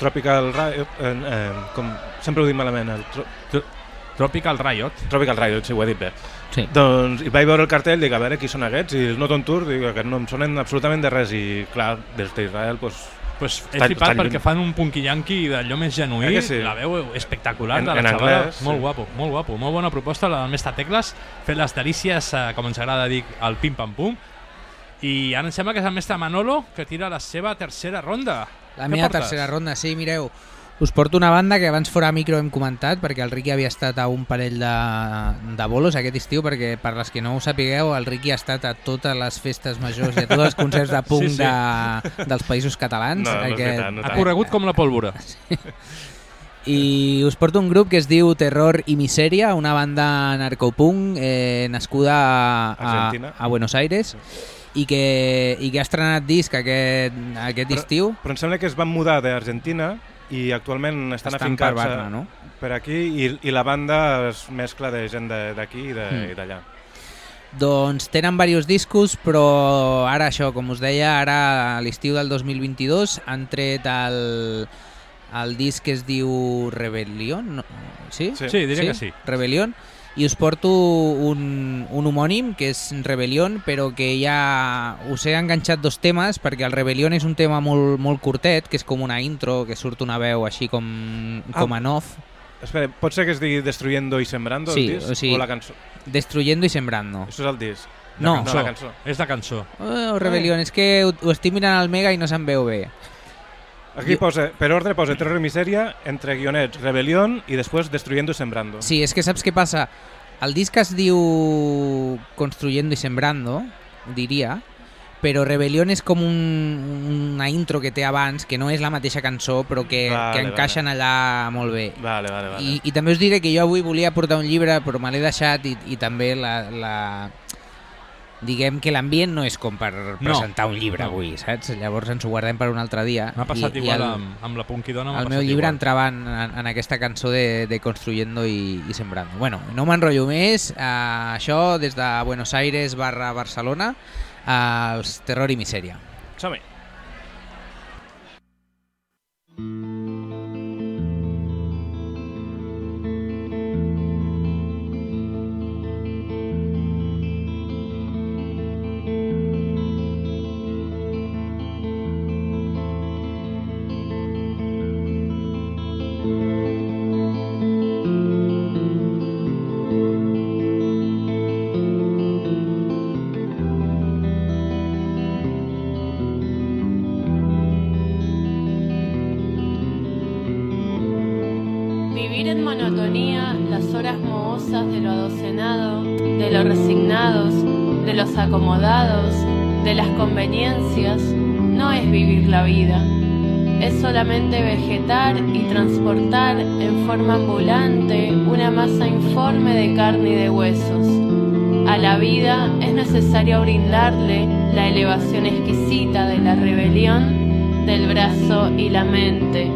Tropical Riot, eh, eh, com sempre ho dic malament, el tro Tro Tropical Riot. Tropical Riot, sí, ho he dit bé. Sí. Doncs, i vaig veure el cartell, dic, a veure qui són aquests, i el Not on Tour, dic, que no em sonen absolutament de res, i clar, des d'Israel, doncs... Pues he flipat perquè fan un punky yankee d'allò més genuí, Eh sí? la veu espectacular En- de la en xavala. anglès, molt sí. guapo, molt guapo, molt bona proposta la del mestre Tecles, fer les delícies, eh, com ens agrada dir, al pim-pam-pum. I ara em sembla que és el mestre Manolo que tira la seva tercera ronda. La Què meva portes? tercera ronda, sí, mireu. Us porto una banda que abans fora micro hem comentat perquè el Riqui havia estat a un parell de, de bolos aquest estiu perquè per les que no ho sapigueu el Riqui ha estat a totes les festes majors i a tots els concerts de punk Sí, sí. De, dels països catalans. No, no és veritat, no Ha corregut com la pólvora. I us porto un grup que es diu Terror i Misèria, una banda narcopunk eh, nascuda a, a, a Buenos Aires i que, i que ha estrenat disc aquest, aquest Però- estiu. Però em sembla que es van mudar d'Argentina i actualment estan, Estan afincats per Barna, no? per aquí i, i la banda es mescla de gent de- d'aquí i de- Mm. i d'allà. Doncs tenen diversos discos, però ara això, com us deia, ara a l'estiu del 2022 han tret el, el disc que es diu Rebellion, no? sí? Sí. Sí, diria que sí. Rebellion, i us porto un, un homònim que és Rebellion, però que ja us he enganxat dos temes, perquè el Rebellion és un tema molt, molt curtet, que és com una intro, que surt una veu així com, com Ah. en off. Espera, pot ser que es digui Destruyendo i Sembrando Sí, el disc? o sigui, o la cançó? Destruyendo y Sembrando. Això és el disc. No. no la cançó. És la cançó. Oh, Rebellion, és que ho, ho estic mirant al Mega i no se'n veu bé. Aquí posa, per ordre posa Terror i Misèria, entre guionets Rebelión i després Destruyendo i Sembrando. Sí, és que saps què passa? El disc es diu Construyendo y Sembrando, diria, però Rebellion és com un, una intro que té abans, que no és la mateixa cançó, però que, Vale, que encaixen allà molt bé. Vale, vale, vale. I, I també us diré que jo avui volia portar un llibre, però me l'he deixat i, i també la, la... Diguem que l'ambient no és com per presentar un llibre no. avui, saps? Llavors ens ho guardem per un altre dia. M'ha passat I, igual i el, amb, amb la Punky Dona. el meu llibre igual. entrava en, en, en aquesta cançó de, de Construyendo i, i Sembrando. Bueno, no m'enrotllo més. Eh, això des de Buenos Aires barra Barcelona als Terror i Misèria. Som-hi. Vivir monotonía las horas mohosas de lo adocenado, de lo resignados, de los acomodados, de las conveniencias, no es vivir la vida. Es solamente vegetar y transportar en forma ambulante una masa informe de carne y de huesos. A la vida es necesario brindarle la elevación exquisita de la rebelión del brazo y la mente.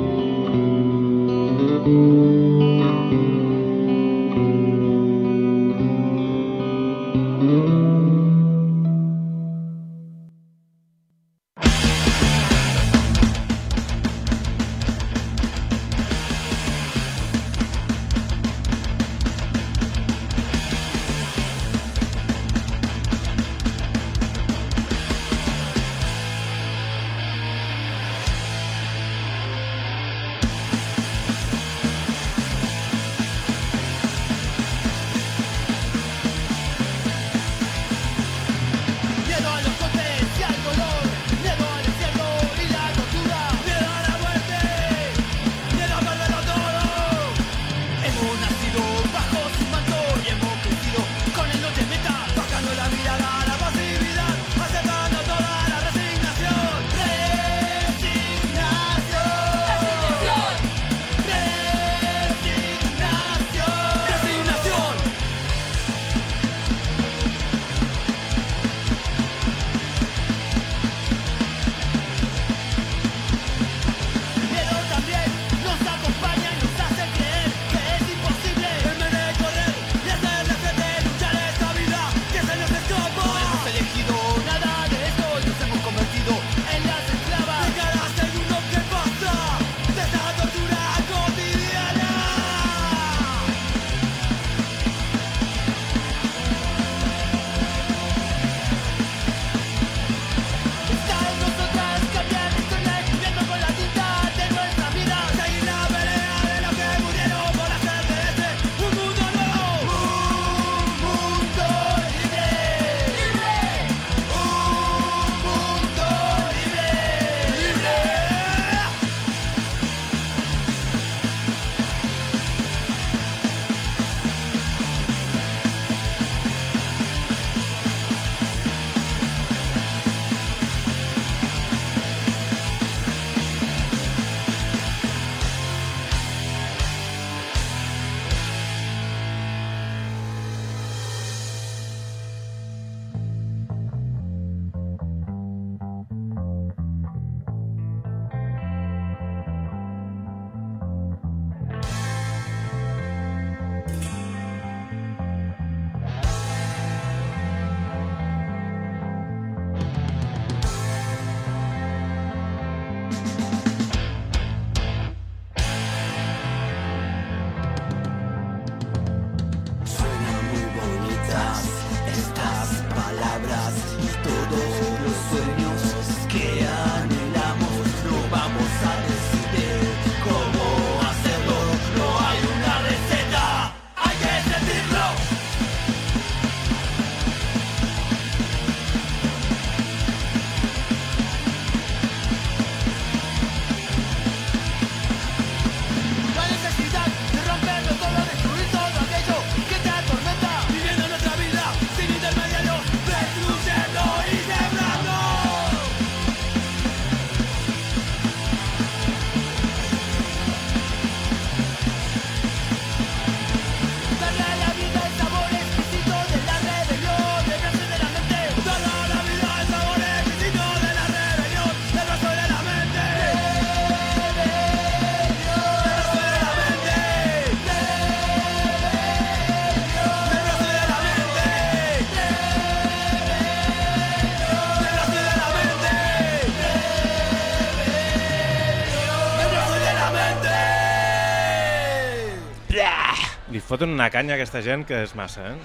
Foten una canya aquesta gent que és massa, eh?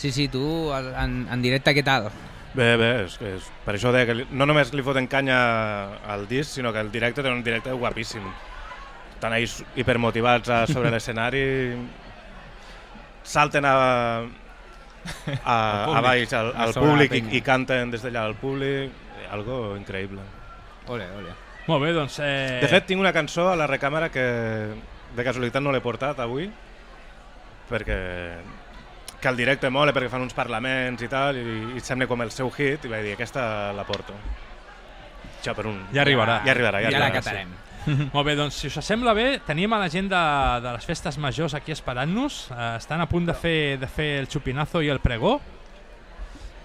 Sí, sí, tu en, en directe què tal? Bé, bé, és, és, per això deia que li, no només li foten canya al disc, sinó que el directe té un directe guapíssim. Estan ahí hipermotivats a, sobre l'escenari, salten a, a, a baix al, al públic i, i canten des d'allà al públic, algo increïble. Ole, ole. Molt bé, doncs... Eh... De fet, tinc una cançó a la recàmera que de casualitat no l'he portat avui, perquè que el directe mola perquè fan uns parlaments i tal, i, i sembla com el seu hit, i vaig dir, aquesta la porto. Això per un... Ja arribarà. Ja arribarà, ja, Ja la arribarà, catarem. Sí. Molt bé, doncs si us sembla bé, tenim a la gent de, de les festes majors aquí esperant-nos. Eh, estan a punt de fer, de fer el xupinazo i el pregó.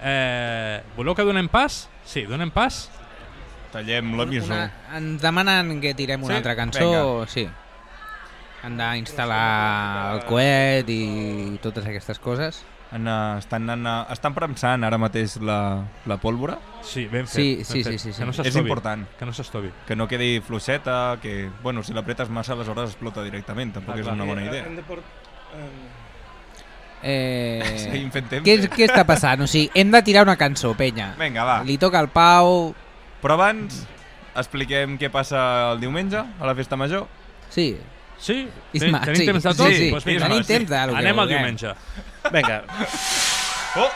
Eh, voleu que donem pas? Sí, donem pas. Tallem l'emissor. Una, ens demanen que tirem una Sí? altra cançó, Vinga. sí. Han d'instal·lar el coet i totes aquestes coses. En, uh, estan, en, uh, estan premsant ara mateix la, la pólvora. Sí, ben fet. Sí, ben sí, fet. sí, sí, sí. Que no És important. Que no s'estovi. Que no quedi fluixeta, que, bueno, si l'apretes massa aleshores explota directament, tampoc Ah, és clar. una bona Sí, idea. hem de port... Eh, Seguim fent temps, què, eh? què està passant? O sigui, hem de tirar una cançó, penya. Vinga, va. Li toca al Pau... Però abans expliquem què passa el diumenge a la festa major. Sí. Sí? Isma, Tenim sí. temps de tot? Sí, sí. Doncs vinga, Tenim sí. temps de que Anem al diumenge. Vinga. Oh!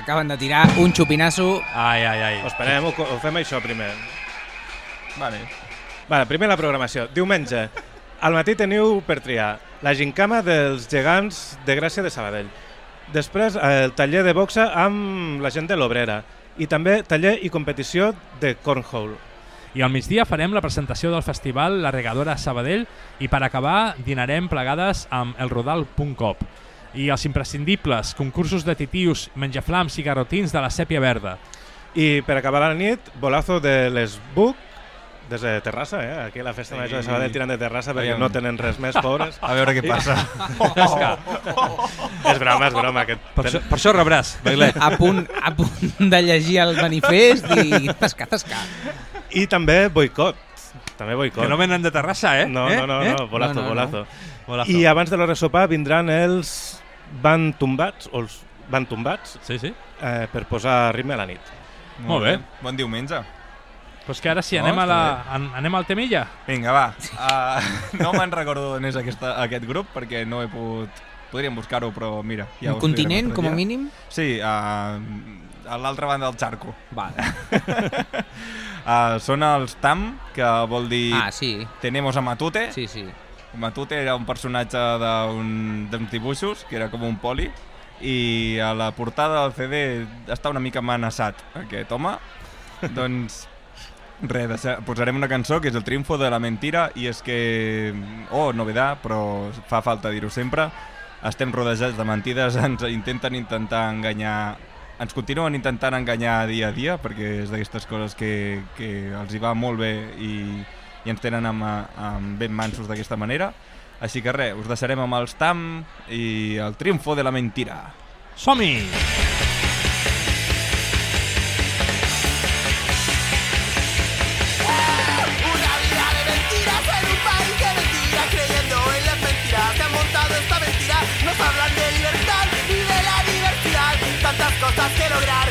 Acaben de tirar un xupinasso. Ai, ai, ai. Ho esperem, ho, ho fem això primer. Vale. Vale, primer la programació. Diumenge, al matí teniu per triar la gincama dels gegants de Gràcia de Sabadell. Després, el taller de boxa amb la gent de l'Obrera. I també taller i competició de cornhole. I al migdia farem la presentació del festival La Regadora Sabadell i per acabar dinarem plegades amb el Rodal.cop i els imprescindibles concursos de titius, menjaflams i garrotins de la sèpia verda. I per acabar la nit, bolazo de les Buc, des de Terrassa, eh? aquí a la festa Sí. major de Sabadell tirant de Terrassa perquè no tenen res més, pobres. A veure què passa. és broma, és broma. Aquest... Per això, per això rebràs, Bailet. A punt, a punt de llegir el manifest i tascar, tascar. I també boicot. També boicot. Que no venen de Terrassa, eh? No, eh? no, no, eh? no, bolazo, No, no, no. bolazo. Bolazo. I abans de l'hora de sopar vindran els van tombats, o els van tombats, Sí, sí. eh, per posar ritme a la nit. Molt bé. Bon diumenge. Pues que ara sí, No, anem, a la, an, anem al temilla. Vinga, va. Uh, no me'n recordo on és aquesta, aquest grup perquè no he pogut... Podríem buscar-ho, però mira... Ja Un continent, com a mínim? Sí, uh, a l'altra banda del xarco. Vale. uh, són els TAM, que vol dir Ah, sí. Tenemos a Matute. Sí, sí. Matute era un personatge d'un- d'uns dibuixos, que era com un poli, i a la portada del CD està una mica amenaçat aquest home. doncs res, posarem una cançó que és el triunfo de la mentira i és que, oh, novedad, però fa falta dir-ho sempre, estem rodejats de mentides, ens intenten intentar enganyar ens continuen intentant enganyar dia a dia perquè és d'aquestes coses que, que els hi va molt bé i, i ens tenen amb, amb ben mansos d'aquesta manera així que res, us deixarem amb els TAM i el triunfo de la mentira Som-hi! Cosas que lograr,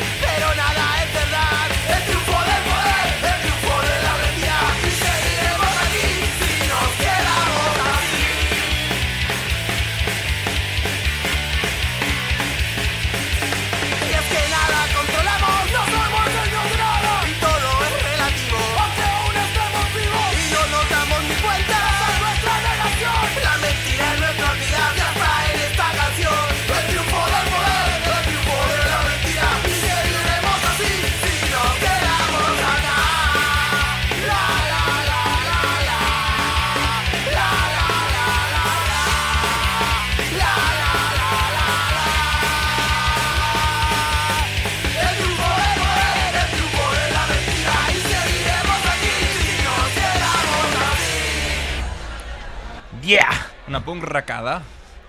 Yeah! Una punk recada.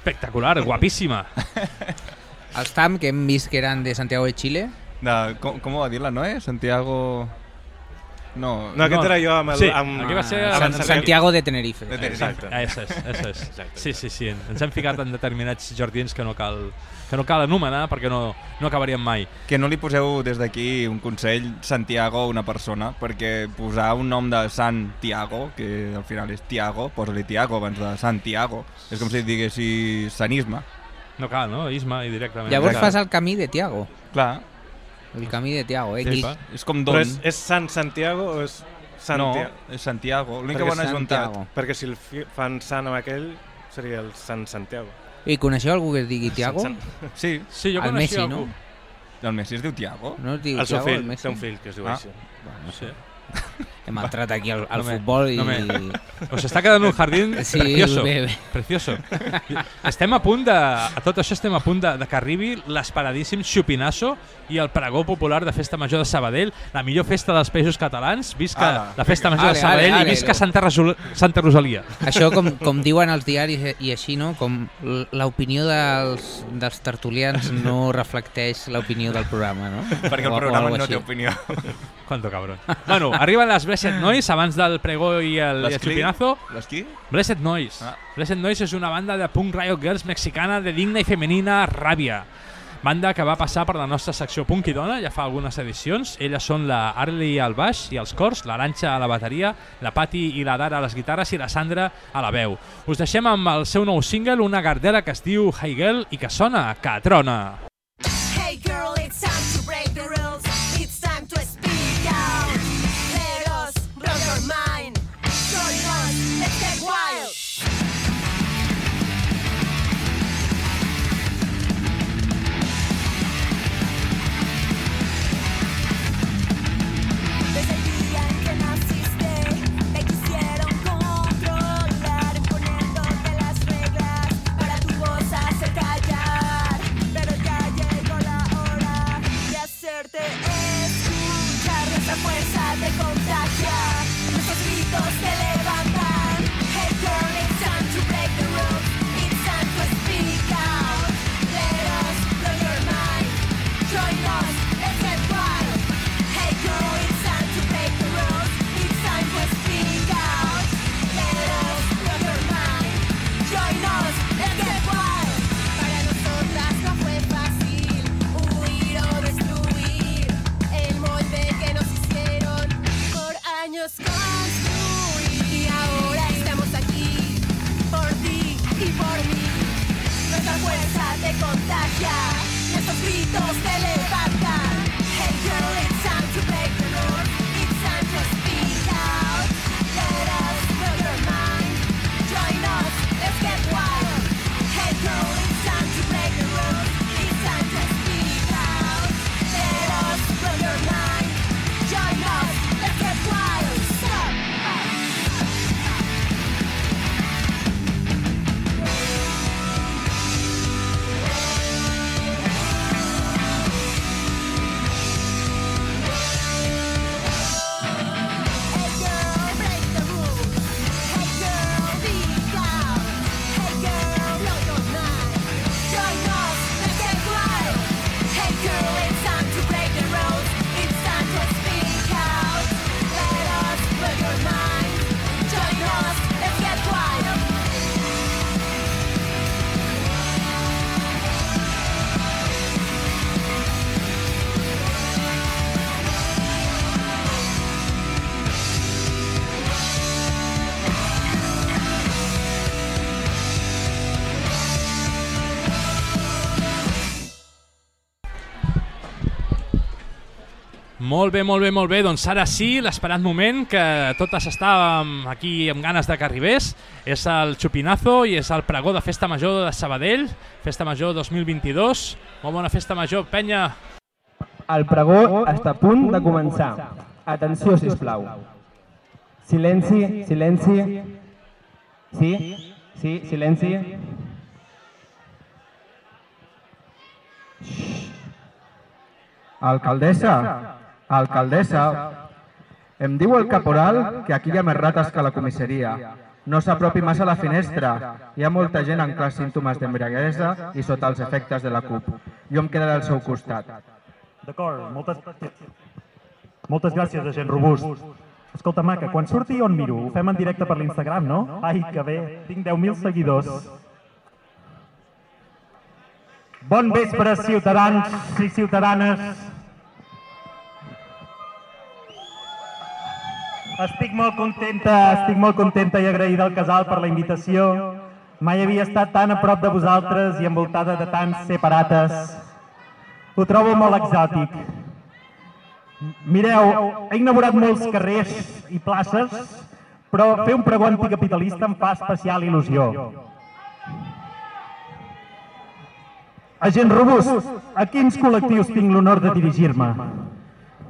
Espectacular, guapíssima. Els TAM, que hem vist que eren de Santiago de Chile. De, com, com ho va dir la Noé? Santiago... No, No, aquest era jo amb el- Sí, amb- aquí va ser... amb Sant- Santiago de Tenerife. De Tenerife. Exacte. Ah, Això és, això és. Exacte, Sí, sí, sí. Ens hem ficat en determinats jardins que no cal, que no cal anomenar perquè no, no acabaríem mai. Que no li poseu des d'aquí un consell Santiago a una persona, perquè posar un nom de Santiago, que al final és Tiago, posa-li Tiago abans de Santiago. És com si et diguessis sanisme. No cal, no? Isma i directament. Llavors Exacte. fas el camí de Tiago. Clar. El camí de Tiago, eh? Sí. És com Però don. és, és Sant Santiago o és Santiago? No, és Santiago. L'únic que ho han ajuntat. Santiago. Perquè si el fan Sant amb aquell, seria el Sant Santiago. I coneixeu algú que es digui Tiago? Sí. Sí, jo El Messi, algú. no? El Messi es diu Tiago? No es diu El seu Thiago, el fill, Messi? té un fill que es diu Ah. així. No sé. Hem entrat aquí al, al No me- futbol i... no me- Os està quedant un jardín Sí, precioso. bé, bé. Precioso. Estem a punt de... A tot això estem a punt de, de que arribi l'esperadíssim Xupinasso i el pregó popular de Festa Major de Sabadell, la millor festa dels països catalans. Visca Ala, la Festa. Major de Ale, Sabadell ale, ale. i visca Santa, Resol Santa Rosalia. Això, com, com diuen els diaris i així, no? com l'opinió dels, dels tertulians no reflecteix l'opinió del programa, no? Perquè el O- o programa no té opinió. Quanto cabrón. Bueno, arriben les Blessed Noise abans del pregó i el, i el Les qui? Chupinazo. Les qui? Blessed Noise. Ah. Blessed Noise és una banda de punk riot girls mexicana de digna i femenina ràbia. Banda que va passar per la nostra secció Punk i Dona ja fa algunes edicions. Elles són la Arly al baix i els cors, l'Aranxa a la bateria, la Pati i la Dara a les guitarres i la Sandra a la veu. Us deixem amb el seu nou single, una gardera que es diu Hey Girl i que sona Catrona. Nuestros Molt bé, molt bé, molt bé. Doncs ara sí, l'esperat moment que totes estàvem aquí amb ganes de que arribés. És el Chupinazo i és el pregó de Festa Major de Sabadell, Festa Major 2022. Molt bona Festa Major, penya! El pregó està a punt de començar. Atenció, si plau. Silenci, silenci. Sí, sí, silenci. Alcaldessa, alcaldessa, em diu el caporal que aquí hi ha més rates que a la comissaria. No s'apropi massa a la finestra. Hi ha molta gent amb clars símptomes d'embriaguesa i sota els efectes de la CUP. Jo em quedaré al seu costat. D'acord, moltes... Moltes gràcies, agent robust. Escolta, Maca, quan surti on miro? Ho fem en directe per l'Instagram, no? Ai, que bé, tinc 10.000 seguidors. Bon vespre, ciutadans i ciutadanes. Estic molt contenta, estic molt contenta i agraïda al casal per la invitació. Mai havia estat tan a prop de vosaltres i envoltada de tants separates. Ho trobo molt exòtic. Mireu, he inaugurat molts carrers i places, però fer un pregó anticapitalista em fa especial il·lusió. Agent Robust, a quins col·lectius tinc l'honor de dirigir-me?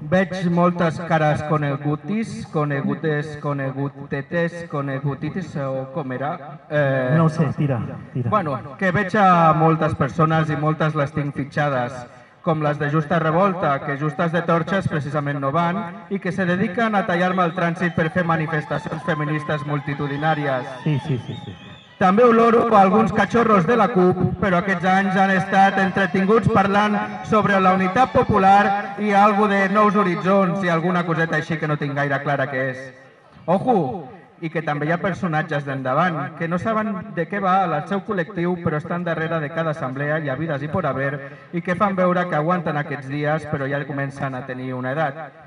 Veig moltes cares conegutis, conegudes, conegutetes, conegutitis, o com era? Eh... No ho sé, tira, tira. Bueno, que veig a moltes persones i moltes les tinc fitxades, com les de Justa Revolta, que justes de torxes precisament no van, i que se dediquen a tallar-me el trànsit per fer manifestacions feministes multitudinàries. Sí, sí, sí. sí. També oloro a alguns cachorros de la CUP, però aquests anys han estat entretinguts parlant sobre la unitat popular i algo de nous horitzons i alguna coseta així que no tinc gaire clara què és. Ojo, i que també hi ha personatges d'endavant que no saben de què va el seu col·lectiu però estan darrere de cada assemblea i havides i por haver i que fan veure que aguanten aquests dies però ja comencen a tenir una edat.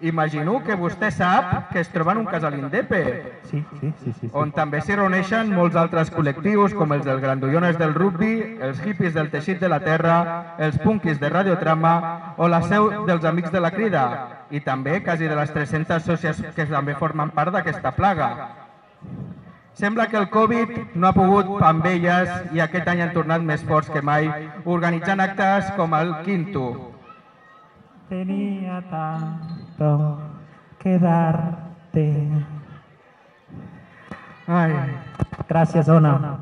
Imagino que vostè sap que es troba en un casal indepe, Sí, sí, sí. sí, sí. on també s'hi reuneixen molts altres col·lectius com els dels grandollones del rugby, els hippies del teixit de la terra, els punkis de radiotrama o la seu dels amics de la crida i també quasi de les 300 sòcies que també formen part d'aquesta plaga. Sembla que el Covid no ha pogut amb elles i aquest any han tornat més forts que mai organitzant actes com el Quinto. Tenía tanto que darte. Ay, gracias, Ona.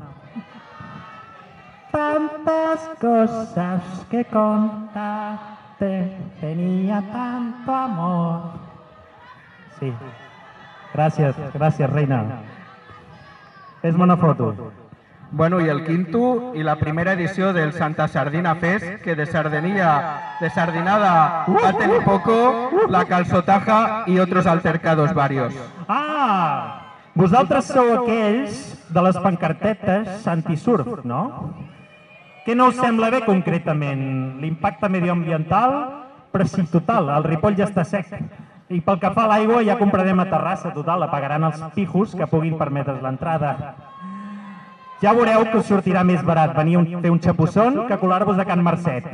Tantas cosas que contarte, tenía tanto amor. Sí. Gracias, gracias, reina. Es una foto. Bueno, i el quinto i la primera edició del Santa Sardina Fest, que de Sardenilla, de Sardinada a Telipoco, la Calzotaja i otros altercados varios. Ah! Vosaltres sou aquells de les pancartetes antisurf, no? Què no us sembla bé concretament? L'impacte medioambiental? Però sí, total, el Ripoll ja està sec. I pel que fa a l'aigua ja comprarem a terrassa, total, la pagaran els pijos que puguin permetre's l'entrada. Ja veureu que us sortirà més barat venir a fer un xapusson que colar-vos a Can Marcet.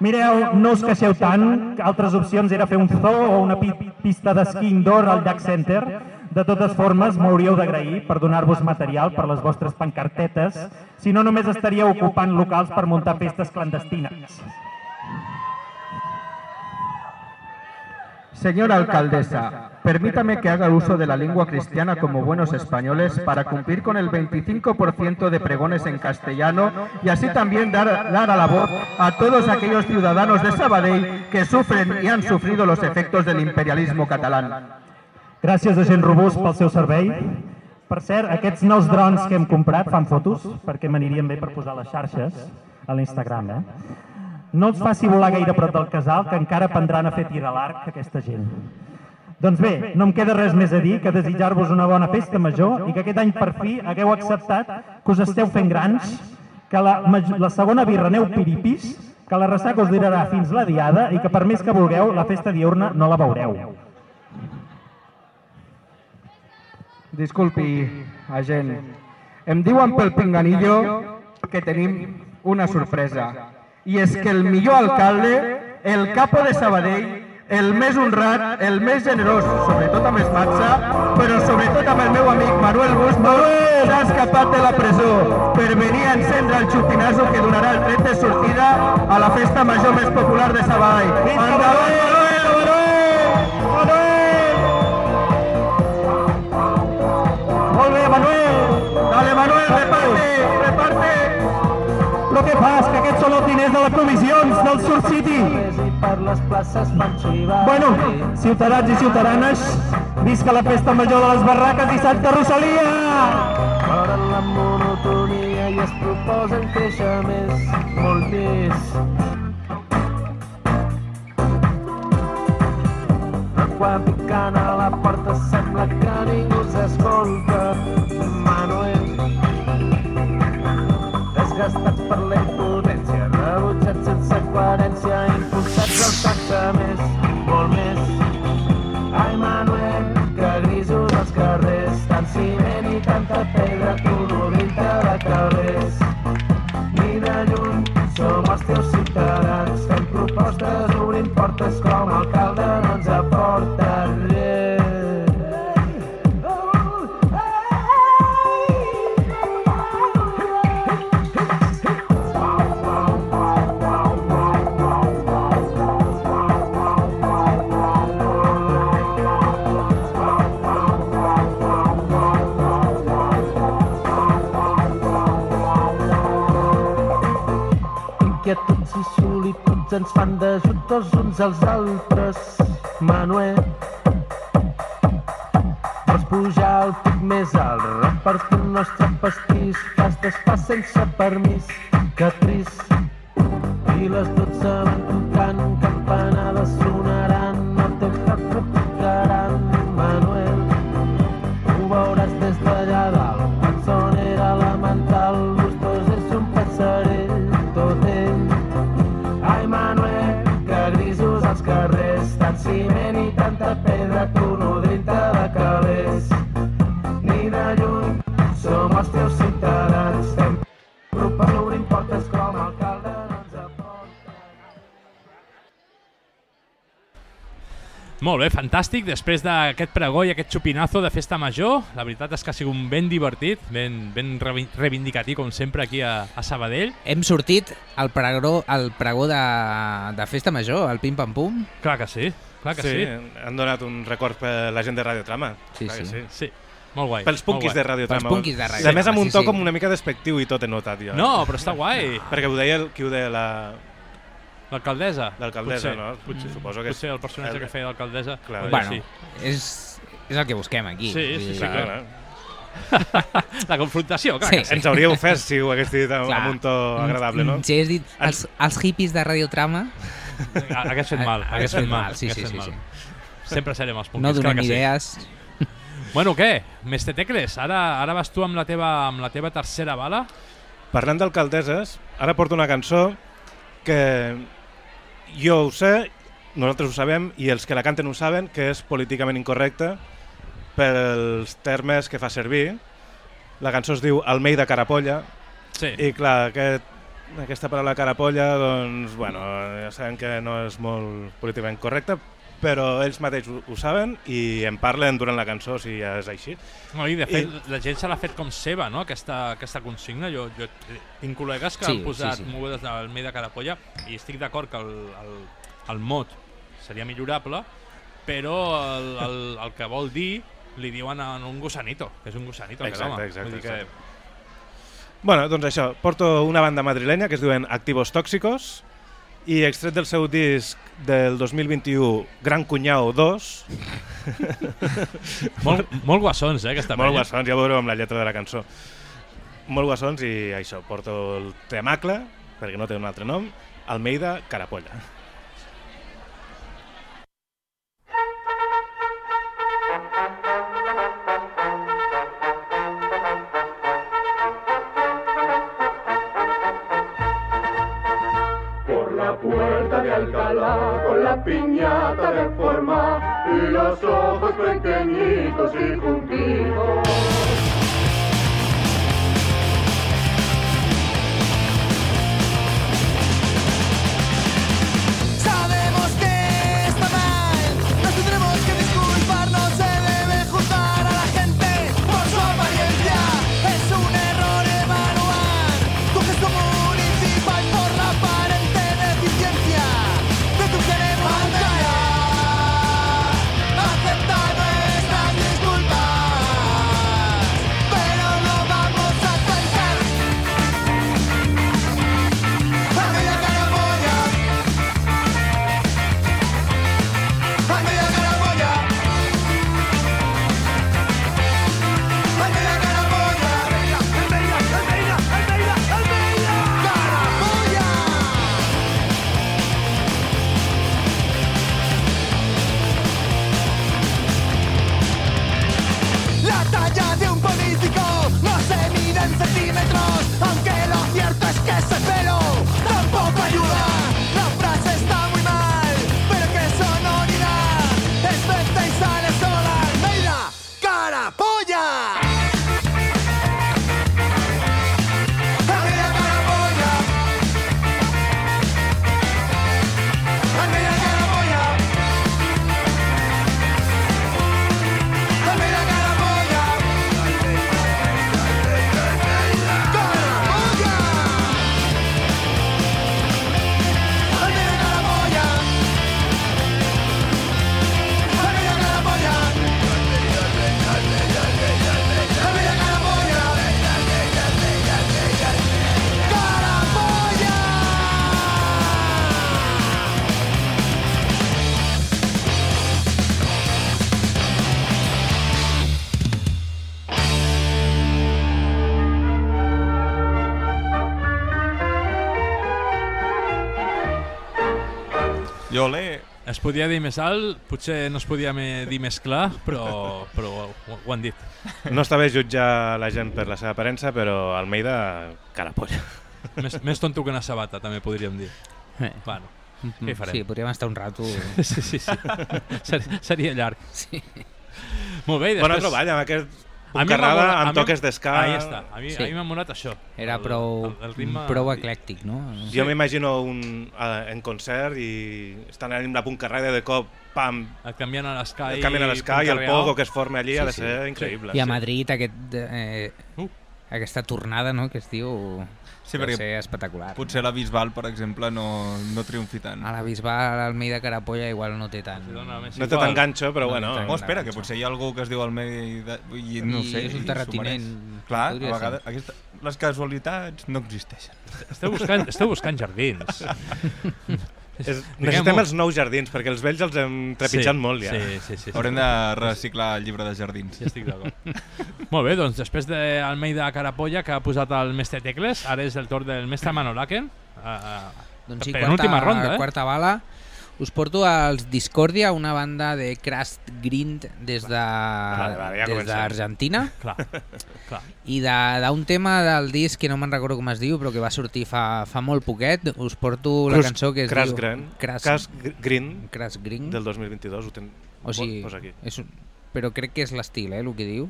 Mireu, no us queixeu tant, altres opcions era fer un zoo o una pi- pista d'esquí indoor al llac Center. De totes formes, m'hauríeu d'agrair per donar-vos material per les vostres pancartetes, si no només estaríeu ocupant locals per muntar festes clandestines. Señora alcaldesa, permítame que haga uso de la lengua cristiana como buenos españoles para cumplir con el 25% de pregones en castellano y así también dar, dar a la voz a todos aquellos ciudadanos de Sabadell que sufren y han sufrido los efectos del imperialismo catalán. Gràcies, agent Robust, pel seu servei. Per cert, aquests nous drons que hem comprat fan fotos, perquè m'anirien bé per posar les xarxes, a l'Instagram, eh? No els faci volar gaire prop del casal, que encara prendran a fer tir a l'arc aquesta gent. Doncs bé, no em queda res més a dir que desitjar-vos una bona festa major i que aquest any per fi hagueu acceptat que us esteu fent grans, que la, la segona birra aneu piripis, que la ressaca us durarà fins la diada i que per més que vulgueu, la festa diurna no la veureu. Disculpi, agent. Em diuen pel pinganillo que tenim una sorpresa. I és que el millor alcalde, el capo de Sabadell, el més honrat, el més generós, sobretot amb Esmatza, però sobretot amb el meu amic Manuel Bustos, s'ha escapat de la presó per venir a encendre el xupinazo que donarà el tret de sortida a la festa major més popular de Sabadell. Endavant, fas? Que aquests són els diners de les provisions del Sur City. Bueno, ciutadans i ciutadanes, visca la festa major de les barraques i Santa Rosalia! Foren la monotonia i es proposen créixer més, molt més. l'aigua picant a la porta, sembla que ningú s'escolta. Manuel, desgastats coherència, impulsats al taxa més, ens fan d'ajut els uns als altres. Manuel, Molt bé, fantàstic. Després d'aquest pregó i aquest xupinazo de festa major, la veritat és que ha sigut un ben divertit, ben, ben reivindicatiu, com sempre, aquí a, a Sabadell. Hem sortit al pregó, al pregó de, de festa major, al pim-pam-pum. Clar que sí, clar que sí. han donat un record per la gent de Radiotrama. Sí, Clar que sí. Sí, molt guai. Pels punkis de Radiotrama. Pels punkis de A Radiotrama, més, amb un sí, to sí. com una mica despectiu i tot he notat jo. eh? No, però està guai. Perquè ho deia, el- qui ho deia la... L'alcaldessa? L'alcaldessa, no? Potser. Suposo que és... Potser el personatge que feia l'alcaldessa. Clar, Bueno, sí. és, és el que busquem aquí. Sí, sí, sí, dir, clar. La confrontació, clar Sí. que sí. Ens hauria ofès si ho hagués dit amb, Clar. amb un to agradable, no? Si hagués dit els, els hippies de Radiotrama... Hagués fet mal, hagués fet mal. Sí, sí, sí, sí. mal. Sempre serem els punkis, No clar donem que sí. idees. Bueno, què? Mestre Tecles, ara, ara vas tu amb la, teva, amb la teva tercera bala? Parlant d'alcaldesses, ara porto una cançó que jo ho sé, nosaltres ho sabem i els que la canten ho saben, que és políticament incorrecta pels termes que fa servir. La cançó es diu Almeida Carapolla Sí. i clar, aquest, aquesta paraula carapolla, doncs, bueno, ja sabem que no és molt políticament correcta, però ells mateixos ho, ho saben i en parlen durant la cançó si ja és així. No, I de fet, I- la gent se l'ha fet com seva, no?, aquesta, aquesta consigna. Jo, jo tinc col·legues que Sí, han posat sí, sí, mogudes del Meida Carapolla i estic d'acord que el, el, el mot seria millorable, però el, el, el que vol dir li diuen en un gusanito, que és un gusanito, Exacte, home. exacte, Vull dir exacte. Bueno, doncs això, porto una banda madrilenya que es diuen Activos Tóxicos i extret del seu disc del 2021 Gran Cunyao 2 Molt, molt guassons, eh, aquesta Molt guassons, ja ho veureu amb la lletra de la cançó. Molt guassons i això, porto el temacle, perquè no té un altre nom, Almeida Carapolla. La puerta de Alcalá, con la piñata de forma y los ojos pequeñitos y juntitos. Jo l'he... Es podia dir més alt, potser no es podia me- dir més clar, però, però ho, ho han dit. No està bé jutjar la gent per la seva aparença, però Almeida, carapolla. Més, més tonto que una sabata, també podríem dir. Eh. Bueno, què hi farem? Sí, podríem estar un rato... Sí, sí, sí. Seria, seria llarg. Sí. Molt bé, i Bona després... troballa, amb aquest A mi m'ha Carrada molat- a amb toques d'esca. Ahí està. A mi, Sí. a mi m'ha molat això. Era El- prou, el, el ritme... prou eclèctic, no? Jo m'imagino un eh, en concert i estan amb la puncarrada de cop, pam, Et canvien a l'esca et canvien a l'esca i el pogo que es forma allí ha de ser increïble. I a Madrid aquest, eh, aquesta tornada no, que es diu Sí, deu perquè ser espectacular. Potser la Bisbal, per exemple, no, no triomfi tant. A la Bisbal, Almeida Carapolla igual no té tant... No té tant ganxo, però bueno. Oh, espera, que potser hi ha algú que es diu Almeida i no I sé. és un terratinent. Clar, a vegades aquesta, les casualitats no existeixen. Esteu buscant, esteu buscant jardins. És, necessitem els nous jardins, perquè els vells els hem trepitjat Sí, molt ja. sí, sí, sí, sí. Haurem de reciclar el llibre de jardins. Ja estic d'acord. Molt bé, doncs després d'Almeida Carapolla, que ha posat el mestre Tecles, ara és el torn del mestre Manolaken. Uh, Doncs sí, penúltima quarta, ronda, eh? quarta bala. Us porto als Discordia, una banda de crust grind des de Vale, vale, ja des. Clar, clar. I de- d'un tema del disc que no me'n recordo com es diu, però que va sortir fa, fa molt poquet, us porto la Crust- cançó que es Crash diu... Green. Crash, Crash Green. Crash Green. Del 2022, ho ten... O sigui, aquí. és, un- però crec que és l'estil, eh, el que diu.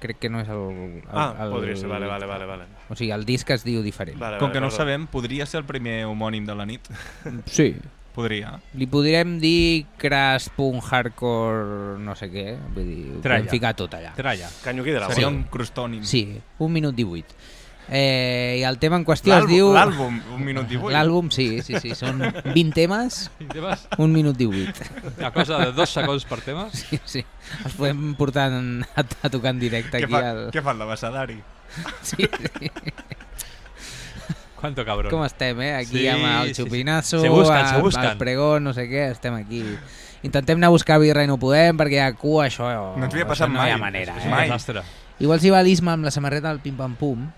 Crec que no és el... el Ah, el, podria ser, vale, vale, vale, vale. O sigui, el disc es diu diferent. Vale, Com vale, que no ho perdó. sabem, podria ser el primer homònim de la nit? Sí. Podria. Li podrem dir crash punk hardcore no sé què, vull dir, ho Tralla. podem ficar tot allà. Tralla. Canyuqui de la Seria bola. un crustònim. Sí, un minut 18. Eh, I el tema en qüestió es diu... l'àlbum, un minut 18. L'àlbum, sí, sí, sí, són 20 temes, 20 temes. un minut 18. Una cosa de dos segons per tema. Sí, sí. Els podem portar a, a tocar en directe Què, aquí. fa, Al... què fan, l'abecedari? Sí, sí. Quanto cabrón. Com estem, eh? Aquí Sí, amb el sí, sí. xupinazo, Se buscan, se amb buscan. el pregón, no sé què, estem aquí. Intentem anar a buscar birra i no podem perquè hi ha cua, això, No ens havia això passat no mai. hi ha manera. Eh? desastre. Igual si va l'Isma amb la samarreta del pim-pam-pum,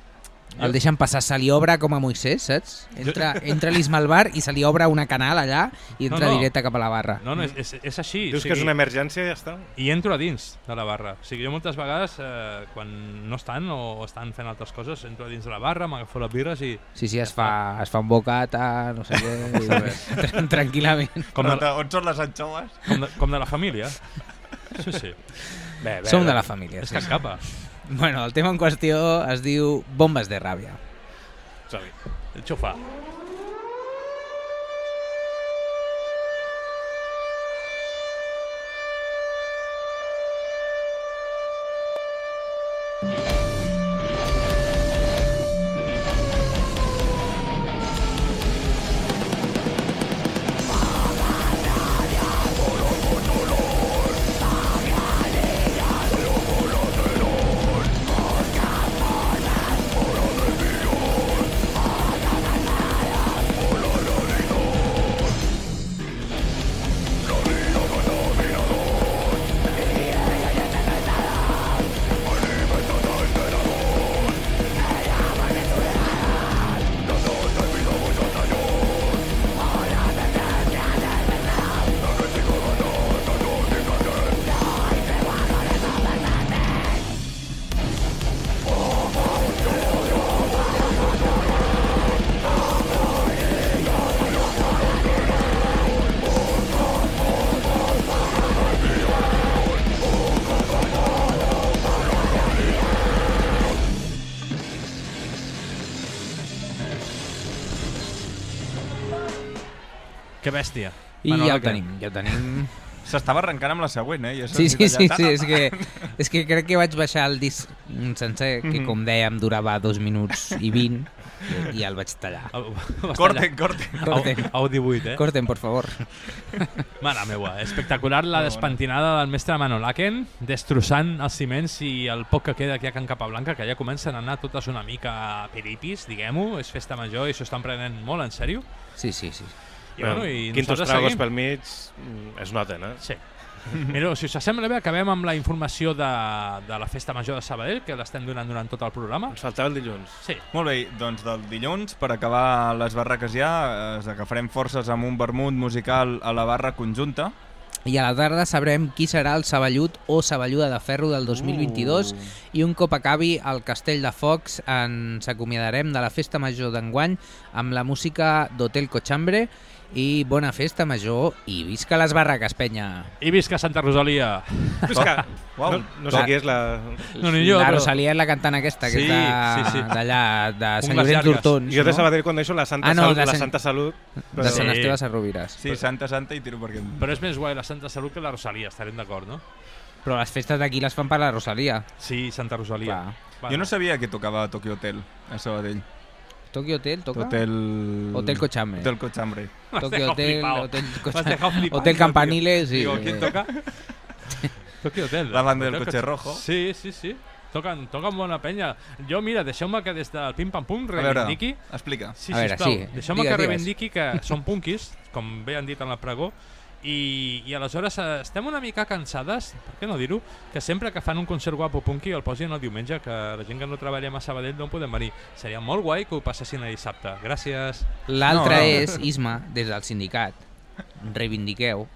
el deixen passar, se li obre com a Moisès, saps? Entra, entra l'Isma al bar i se li obre una canal allà i entra No, no. directe cap a la barra. No, no, és, és, és així. Dius que és una emergència i ja està? I entro a dins de la barra. O sigui, jo moltes vegades, eh, quan no estan o estan fent altres coses, entro a dins de la barra, m'agafo les birres i... Sí, sí, es fa, es fa un bocata, no sé què, i, tran- tranquil·lament. Com de, On són les anxoves? com, de, com de la família. Sí, sí. Bé, bé, Som de la família. És sí, que escapa. Bueno, el tema en qüestió es diu Bombes de ràbia. Som-hi. El xofà. Bèstia. I Manolo, ja ho tenim, ja ho tenim. S'estava arrencant amb la següent, eh? Sí, sí, sí, sí, és que, és que crec que vaig baixar el disc sencer, que Mhm. com dèiem durava dos minuts i vint, i, i el vaig tallar. Corten, tallar. corten. Corten. Au, au 18, eh? Corten, por favor. Mare meua, espectacular la despentinada del mestre Manolaken, destrossant els ciments i el poc que queda aquí a Can Capablanca, que ja comencen a anar totes una mica peripis, diguem-ho, és festa major i s'ho estan prenent molt en sèrio. Sí, sí, sí. I, bueno, i Quintos tragos seguim. pel mig mm, es noten, eh? Sí. Mira, si us sembla bé, acabem amb la informació de, de la Festa Major de Sabadell, que l'estem donant durant tot el programa. Ens faltava el dilluns. Sí. Molt bé, doncs del dilluns, per acabar les barraques ja, eh, agafarem forces amb un vermut musical a la barra conjunta. I a la tarda sabrem qui serà el Saballut o Saballuda de Ferro del 2022 Uh. i un cop acabi el Castell de Focs ens acomiadarem de la Festa Major d'enguany amb la música d'Hotel Cochambre i bona festa major i visca les barraques, penya! I visca Santa Rosalia! Visca! Uau. No, no sé qui és la... No, ni jo, la però- Rosalia és la cantant aquesta, que Sí, és de- sí, sí. d'allà, de Sant Llorenç d'Hortons. Jo de? Sabadell quan deixo la Santa, Ah, no, Salut, de la Sant- Santa Salut. De Sant. Esteve Sarrovires. Sí, Santa Santa i tiro perquè... Però és més guai la Santa Salut que la Rosalia, estarem d'acord, no? Però les festes d'aquí les fan per la Rosalia. Sí, Santa Rosalia. Clar. Jo no sabia que tocava Tokyo Hotel a Sabadell. Tokyo Hotel toca? Hotel... Hotel Cochambre. Hotel Cochambre. Tokyo Hotel. Hotel, Cochambre, Hotel tío. Campaniles y... Digo, ¿quién toca? Tokyo Hotel. La banda del Hotel Coche Rojo. Sí, sí, sí. Toquen, toquen bona penya. Jo, mira, deixeu-me que des del Pim Pam Pum veure, reivindiqui... explica. Sí, A veure, sisplau. sí, Deixeu-me que reivindiqui que som punkis, com bé han dit en la pregó, i, i aleshores eh, estem una mica cansades, per què no dir-ho, que sempre que fan un concert guapo punky el posin el diumenge, que la gent que no treballem a Sabadell no podem venir. Seria molt guai que ho passessin a dissabte. Gràcies. L'altre No, no. és, Isma, des del sindicat, reivindiqueu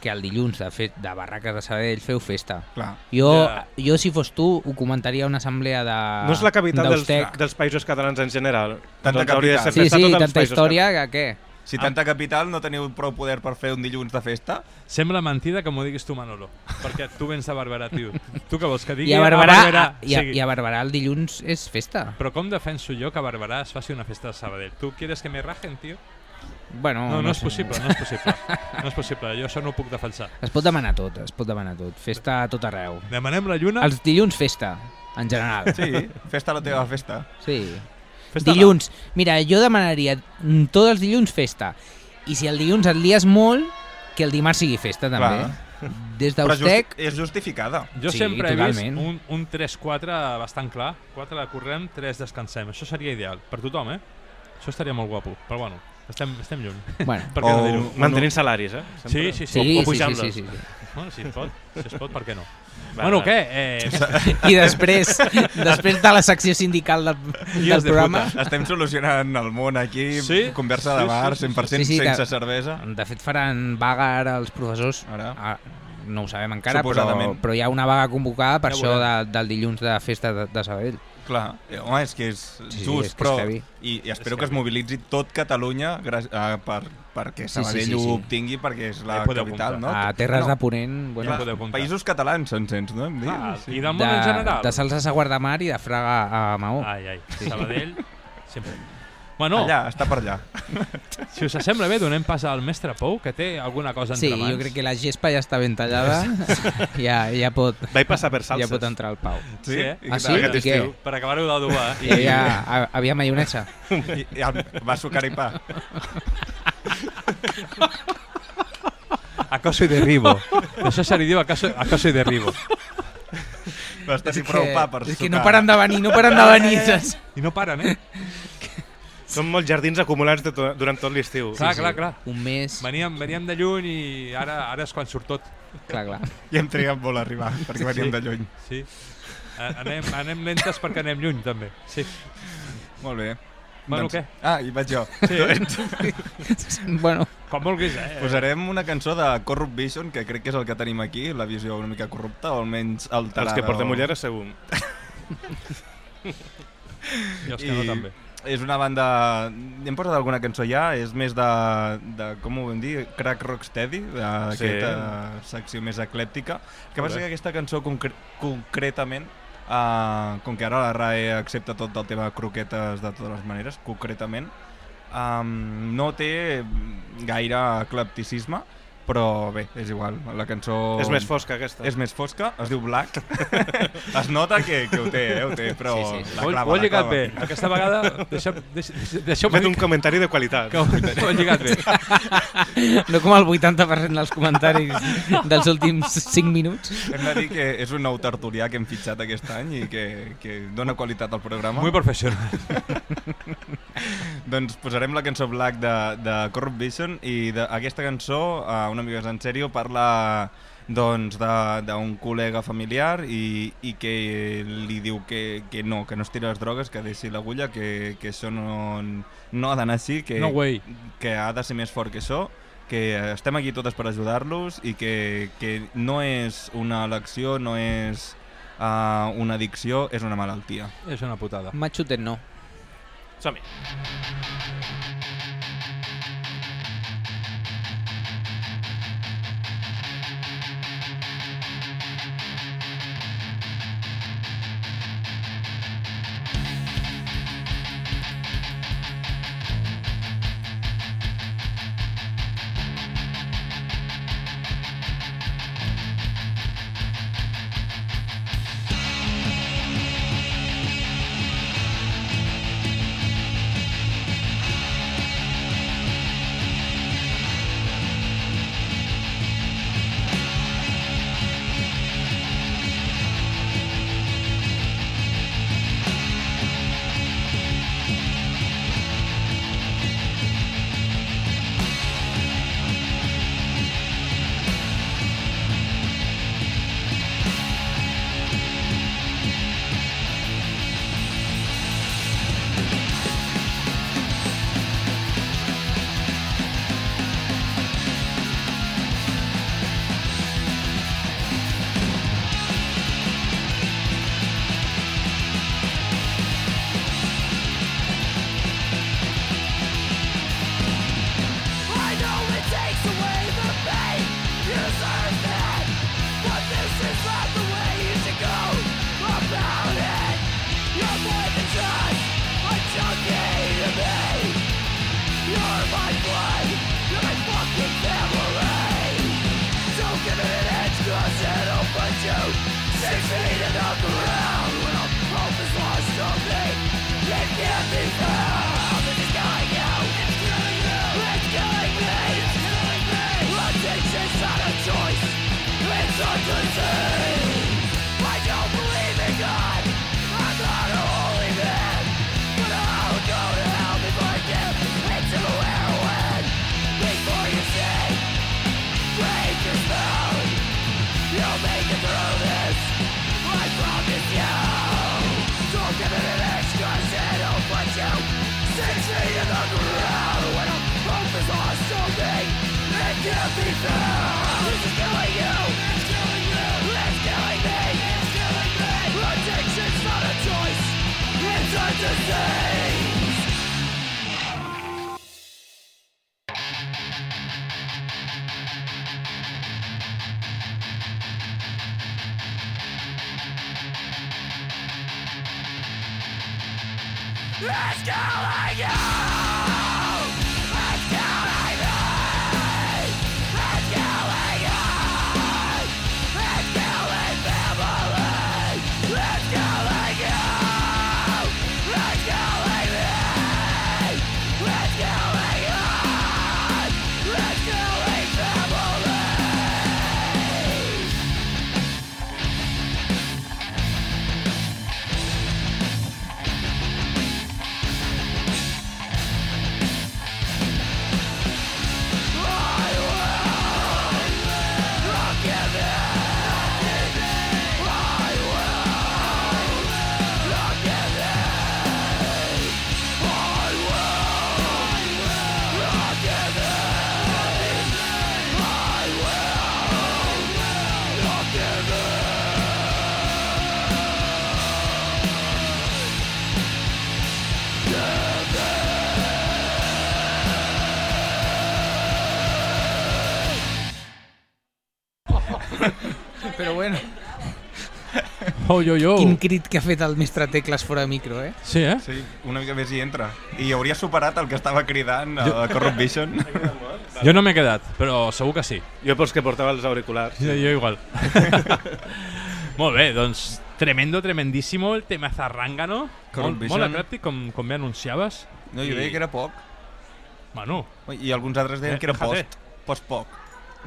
que el dilluns de, fet, de Barraques de Sabadell feu festa. Clar. Jo, Ja. jo, si fos tu, ho comentaria a una assemblea de No és la capital dels, dels països catalans en general. Tanta doncs hauria de ser capital. Sí, sí, tanta història que què? Si tanta capital no teniu prou poder per fer un dilluns de festa, Sembla mentida que m'ho diguis tu, Manolo, perquè tu vens de Barberà, tio. Tu què vols que digui I a Barberà, Barberà? i, a, Sí. i a Barberà el dilluns és festa. Però com defenso jo que a Barberà es faci una festa de Sabadell? Tu quieres que me rajen, tio? Bueno, No, no, és sé. possible, no és possible. No és possible, jo això no ho puc defensar. Es pot demanar tot, es pot demanar tot. Festa a tot arreu. Demanem la lluna? Els dilluns festa, en general. sí, festa la teva festa. Sí. Festa dilluns. Mira, jo demanaria mm, tots els dilluns festa. I si el dilluns et lies molt, que el dimarts sigui festa també. Des Però d'Eustec... justi és justificada. Jo Sí, sempre he totalment. vist un, un 3-4 bastant clar. 4 correm, 3 descansem. Això seria ideal. Per tothom, eh? Això estaria molt guapo. Però bueno, estem, estem lluny. Bueno. per què no O dir-ho? Mantenint salaris, eh? Sí, Sempre. sí, sí. Sí, o sí, sí, pujant-los. sí, sí, sí. Bueno, si es pot, si es pot, per què no? Bueno, què? Eh, I després, després de la secció sindical del, del Dies de programa... puta. Estem solucionant el món aquí, Sí? conversa Sí, de bar, sí, sí, 100% Sí, sí, sense de- cervesa. De fet, faran vaga ara els professors. Ara. Ah, no ho sabem encara, però, però hi ha una vaga convocada per Ja això de, del dilluns de festa de, de Sabadell. Clar, home, és que és Sí, just, és que és però... I, I espero És que es heavy. mobilitzi tot Catalunya eh, per, perquè Sí, sí, Sabadell sí, ho sí. obtingui, perquè és la podeu capital, no? A Terres no, de Ponent, Ja bueno, comptar. Països catalans, sencers, no? Em dius? Ah, sí. I del món de, en general? de Salses a Guardamar i de Fraga a Maó. Ai, ai, Sí. Sabadell, sempre. Bueno, Allà, està per allà. si us sembla bé, donem pas al mestre Pou, que té alguna cosa Sí, entre mans. jo crec que la gespa ja està ben tallada, ja, ja, pot, Vaig passar per ja salses. pot entrar al Pau. Sí, eh? Ah, sí? I què? Per acabar-ho d'adobar. Hi havia, ha- havia maionesa. I, i el, va sucar i pa. Acaso y derribo. Això se li diu acaso, acaso y derribo. Va estar-hi prou pa per és sucar. que no paren de venir, no paren de venir. I no paren, eh? Són molts jardins acumulats de to durant tot l'estiu. clar, clar, clar. Un mes, Veníem, veníem de lluny i ara ara és quan surt tot. clar, clar. I hem trigat molt a arribar, perquè veníem de lluny. Sí. Anem, anem lentes perquè anem lluny, també. Sí. Molt bé. Bueno, què? Ah, i vaig jo. Sí. bueno, Com vulguis, eh? Posarem una cançó de Corrupt Vision, que crec que és el que tenim aquí, la visió una mica corrupta, o almenys alterada. Els que portem ulleres, segur. I els que no també. És una banda... Hem posat alguna cançó ja, és més de, de com ho vam dir, crack rocksteady, d'aquesta Sí. secció més eclèptica. El que passa que aquesta cançó concre concretament, uh, com que ara la RAE accepta tot el tema croquetes de totes les maneres, concretament, um, no té gaire eclepticisme, però bé, és igual, la cançó... És més fosca, aquesta. És més fosca, es diu Black. es nota que, que ho té, eh, ho té, però Sí, sí. la Ho, clava, ho la lligat clava. bé. Aquesta vegada deixa, deixa, deixeu Fet un comentari de qualitat. que ho, ho he lligat bé. no com el 80% dels comentaris dels últims 5 minuts. Hem de dir que és un nou tertulià que hem fitxat aquest any i que, que dona qualitat al programa. Muy professional. doncs posarem la cançó Black de, de Corrupt Vision i de, aquesta cançó, uh, una mica més en sèrio, parla doncs de- d'un col·lega familiar i, i que li diu que, que no, que no es tira les drogues, que deixi l'agulla, que, que això no, no ha d'anar així, que, No way. que ha de ser més fort que això, que estem aquí totes per ajudar-los i que, que no és una elecció, no és uh, una addicció, és una malaltia. És una putada. Machutet no. Som-hi. Oh, yo, yo. Quin crit que ha fet el mestre Tecles fora de micro, eh? Sí, eh? Sí, una mica més hi entra. I hauria superat el que estava cridant a Jo- Corrupt Vision. Jo no m'he quedat, però segur que sí. Jo pels que portava els auriculars. Jo, jo igual. molt bé, doncs tremendo, tremendíssimo el tema Zarrangano. Corrupt Molt, Vision. molt eclèptic, com, com bé anunciaves. No, jo deia que era poc. Bueno. I alguns altres deien Eh, que era déjate. post.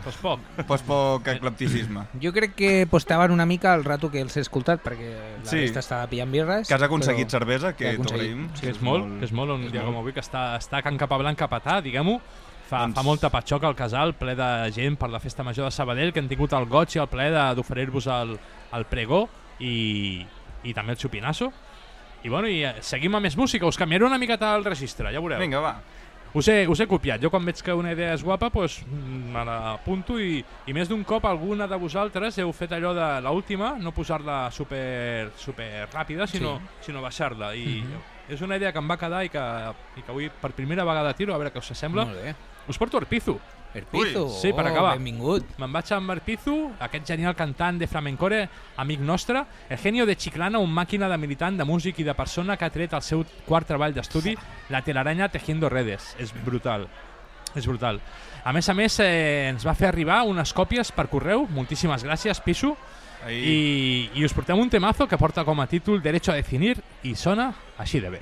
Post-poc. Post-poc. Post-poc eclepticisme. Jo crec que postaven una mica el rato que els he escoltat, perquè la Sí. resta estava pillant birres. Que has aconseguit però cervesa, que aconseguit. agraïm. Que és molt, que és molt com avui, que està, està Can Capablanca a patar, diguem-ho. Fa, fa molta patxoca al casal, ple de gent per la festa major de Sabadell, que han tingut el goig i el ple de- d'oferir-vos el, el pregó i, i també el xupinasso. I bueno, i eh, seguim amb més música, us canviaré una miqueta el registre, ja veureu. Vinga, va. Us he, us he copiat, jo quan veig que una idea és guapa, doncs mm, me l'apunto i, i més d'un cop alguna de vosaltres heu fet allò de l'última, no posar-la super, super ràpida, sinó, Sí. sinó baixar-la. I Mhm. és una idea que em va quedar i que, i que avui per primera vegada tiro, a veure què us sembla. Us porto Arpizu. Arpizu, Sí, per oh, acabar. benvingut. Me'n vaig amb Arpizu, aquest genial cantant de flamencore, amic nostre, el genio de Chiclana, un màquina de militant, de músic i de persona que ha tret el seu quart treball d'estudi, La telaraña tejiendo redes. És brutal. És brutal. A més a més, eh, ens va fer arribar unes còpies per correu, moltíssimes gràcies, Pisu, i, i us portem un temazo que porta com a títol Derecho a definir i sona així de bé.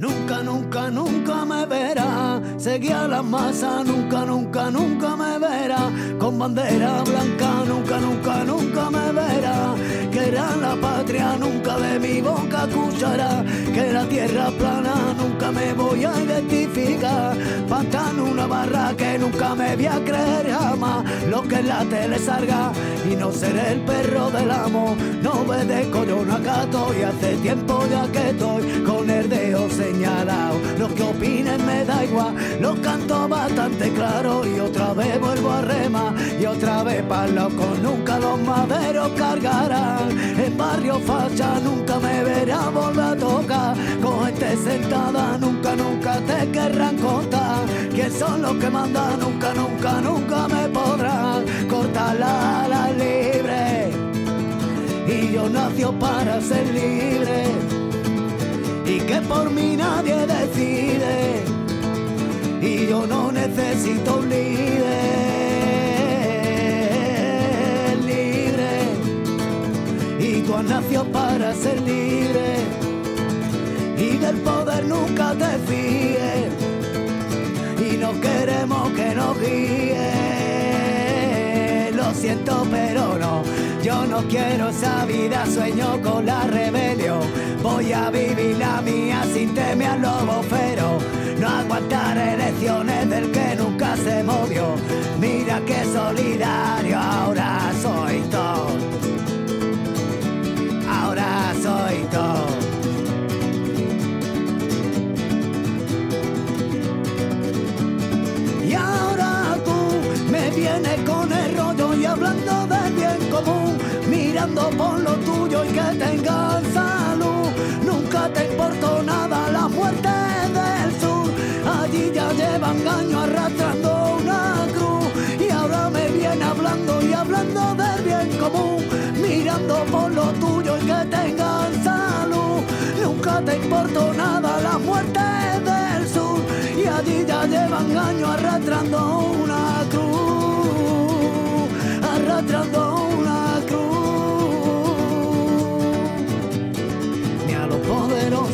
Nunca, nunca, nunca me verá. Seguía la masa, nunca, nunca, nunca me verá. Con bandera blanca, nunca, nunca, nunca me verá. Que era la patria, nunca de mi boca escuchará. Que la tierra plana, nunca me voy a identificar. Pantano una barra que nunca me voy a creer jamás. Lo que en la tele salga y no seré el perro del amo. No obedezco yo no acato y hace tiempo ya que estoy con el dedo señalado. Lo que opinen me da igual, lo canto bastante claro y otra vez vuelvo a remar y otra vez para con nunca los maderos cargarán. En barrio facha nunca me verá volver a tocar. Con gente sentada nunca, nunca te querrán contar. Que son los que mandan nunca, nunca, nunca me podrán cortar la ala libre. Y yo nació para ser libre que por mí nadie decide y yo no necesito un líder libre. Y tú has nacido para ser libre y del poder nunca te fíes. Y no queremos que nos guíe. Lo siento pero no quiero esa vida, sueño con la rebelión. Voy a vivir la mía sin temer al lobo fero. No aguantar elecciones del que nunca se movió. Mira que solidario, ahora soy todo. Ahora soy todo. Mirando por lo tuyo y que tengas salud. Nunca te importó nada la muerte del sur, allí ya llevan años arrastrando una cruz. Y ahora me viene hablando y hablando del bien común, mirando por lo tuyo y que tengas salud. Nunca te importó nada la muerte del sur y allí ya llevan años arrastrando una cruz, arrastrando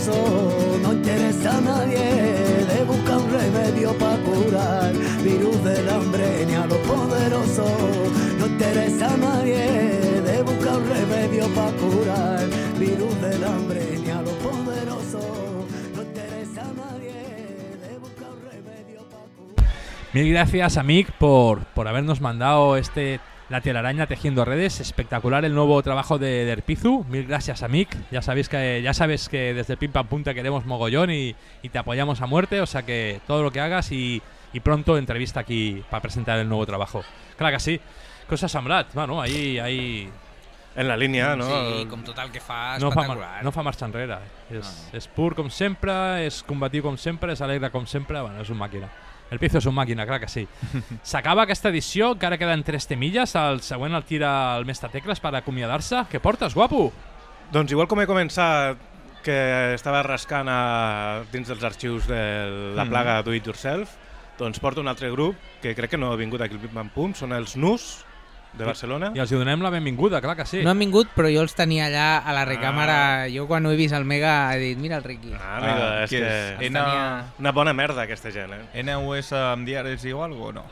poderosos no interesa a nadie de buscar un remedio para curar virus del hambre. Ni a los poderosos no interesa a nadie de buscar un remedio para curar virus del hambre. Ni a los poderosos a. Mil gracias, Amic, por, por habernos mandado este La telaraña tejiendo redes. Espectacular el nuevo trabajo de, de Erpizu. Mil gracias, Amic. Ya sabéis que ya sabes que desde el Pim Pam Pum te queremos mogollón y, y te apoyamos a muerte. O sea que todo lo que hagas y, y pronto entrevista aquí para presentar el nuevo trabajo. Claro que sí. Cosa semblat, bueno, ahí, ahí... En la línia, no? Sí, com tot el que fa no fa, no fa marxa enrere. És, és pur com sempre, és combatiu com sempre, és alegre com sempre, bueno, és un màquina. El Pizo és un màquina, clar que sí. S'acaba aquesta edició, encara queden tres temilles, el següent el tira el mestre Tecles per acomiadar-se. Què portes, guapo? Doncs igual com he començat que estava rascant a, dins dels arxius de la Mm. plaga Do It Yourself, doncs porto un altre grup que crec que no ha vingut aquí al Pim Pam Pum, són els Nus, de Barcelona. I els hi donem la benvinguda, clar que sí. No han vingut, però jo els tenia allà a la recàmera. Jo quan ho he vist al Mega he dit, mira el Ricky. Ah, amigo, és què que és? és N- una bona merda aquesta gent, eh? NUS amb diaris o algo o no?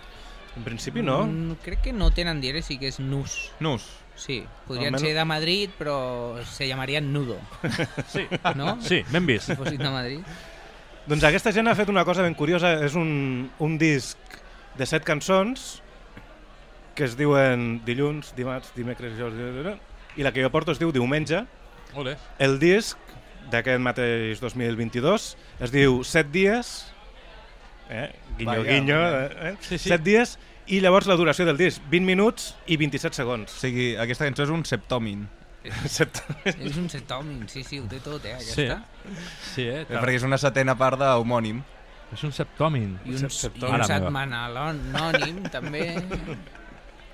En principi no. Mm, crec que no tenen diaris, sí que és NUS. NUS. Sí, podrien Almenys- ser de Madrid, però se llamarien Nudo. Sí. No? Sí, ben vist. Si fossin de Madrid. Doncs aquesta gent ha fet una cosa ben curiosa, és un, un disc de set cançons que es diuen dilluns, dimarts, dimecres, dijous, i la que jo porto es diu diumenge. Ole. El disc d'aquest mateix 2022 es diu Set dies, eh? guinyo, Vaja, guinyo, vaja. eh? sí, sí. set dies, i llavors la duració del disc, 20 minuts i 27 segons. O sigui, aquesta cançó és un septòmin. Sept... És un septòmin, sí, sí, ho té tot, eh, Sí, aquesta. sí eh? Eh, perquè és una setena part d'homònim. És un septòmin. I un, i un setmanal anònim, també.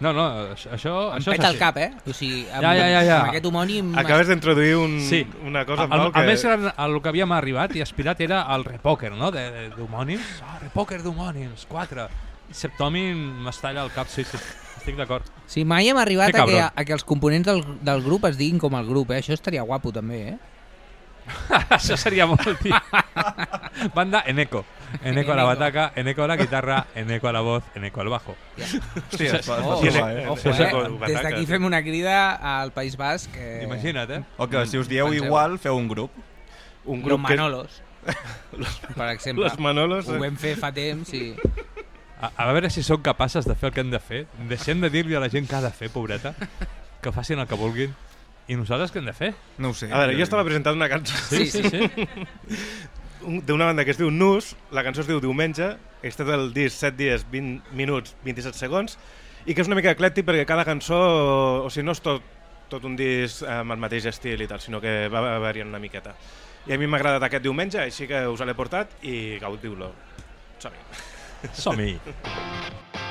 No, no, això, això, Em això és peta el així. cap, eh? O sigui, amb, ja, ja, ja, ja. amb aquest homònim... Acabes d'introduir un, Sí. una cosa el, el, que... el més gran, el que havíem arribat i aspirat era el repòquer, no?, d'homònims. Ah, repòquer d'homònims, quatre. Septòmin m'estalla el cap, sí, sí, estic d'acord. Sí, mai hem arribat Que a que, a que els components del, del grup es diguin com el grup, eh? Això estaria guapo, també, eh? Això seria molt, tio. Banda Eneco. Eneco a la bataca, Eneco a la guitarra, Eneco a la voz, Eneco al bajo. Hòstia, es pot- Oh, pot eh? ojo, eh? Des d'aquí fem una crida al País Basc. Eh... Imagina't, eh? O que si us dieu Penseu. igual, feu un grup. Un Los Manolos, per exemple. Los Manolos, Ho eh? vam fer fa temps i... A, a veure si són capaces de fer el que han de fer. Deixem de dir-li a la gent que ha de fer, pobreta, que facin el que vulguin. I nosaltres què hem de fer? No ho sé. A veure, jo estava presentant una cançó. Sí, sí, sí. Un- D'una banda que es diu Nus, la cançó es diu Diumenge, està del disc 7 dies, 20 minuts, 27 segons, i que és una mica eclèctic perquè cada cançó, o sigui, no és tot, tot un disc amb el mateix estil i tal, sinó que va variant una miqueta. I a mi m'ha agradat aquest diumenge, així que us l'he portat i gaudiu-lo. Som-hi. Som-hi.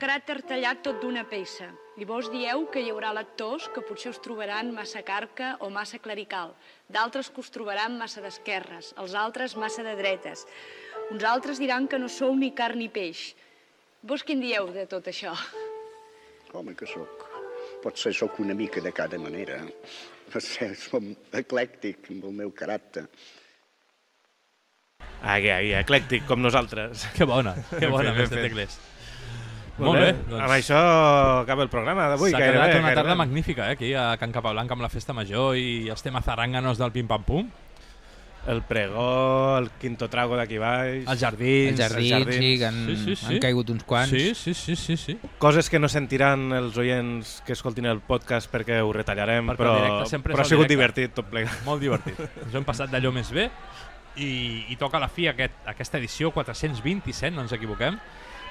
cràter tallat tot d'una peça. I vos dieu que hi haurà lectors que potser us trobaran massa carca o massa clerical, d'altres que us trobaran massa d'esquerres, els altres massa de dretes. Uns altres diran que no sou ni carn ni peix. Vos quin dieu de tot això? Home, que sóc... Potser sóc una mica de cada manera. Potser som eclèctic amb el meu caràcter. Ai, ai, eclèctic, com nosaltres. Que bona, que bona, Mestre. Tecles. Molt, Molt bé, bé, doncs. amb això acaba el programa d'avui. S'ha quedat una gairebé. tarda magnífica, eh, aquí a Can Capablanca amb la festa major i els temes zarànganos del pim-pam-pum. El pregó, el quinto trago d'aquí baix... Els jardins. Els jardins, sí, que han- han caigut uns quants. Sí, sí, sí, sí, sí. Coses que no sentiran els oients que escoltin el podcast perquè ho retallarem, Perquè però, però ha sigut directe. divertit tot plegat. Molt divertit. Ens hem passat d'allò més bé i, i toca a la fi aquest, aquesta edició 427, no ens equivoquem.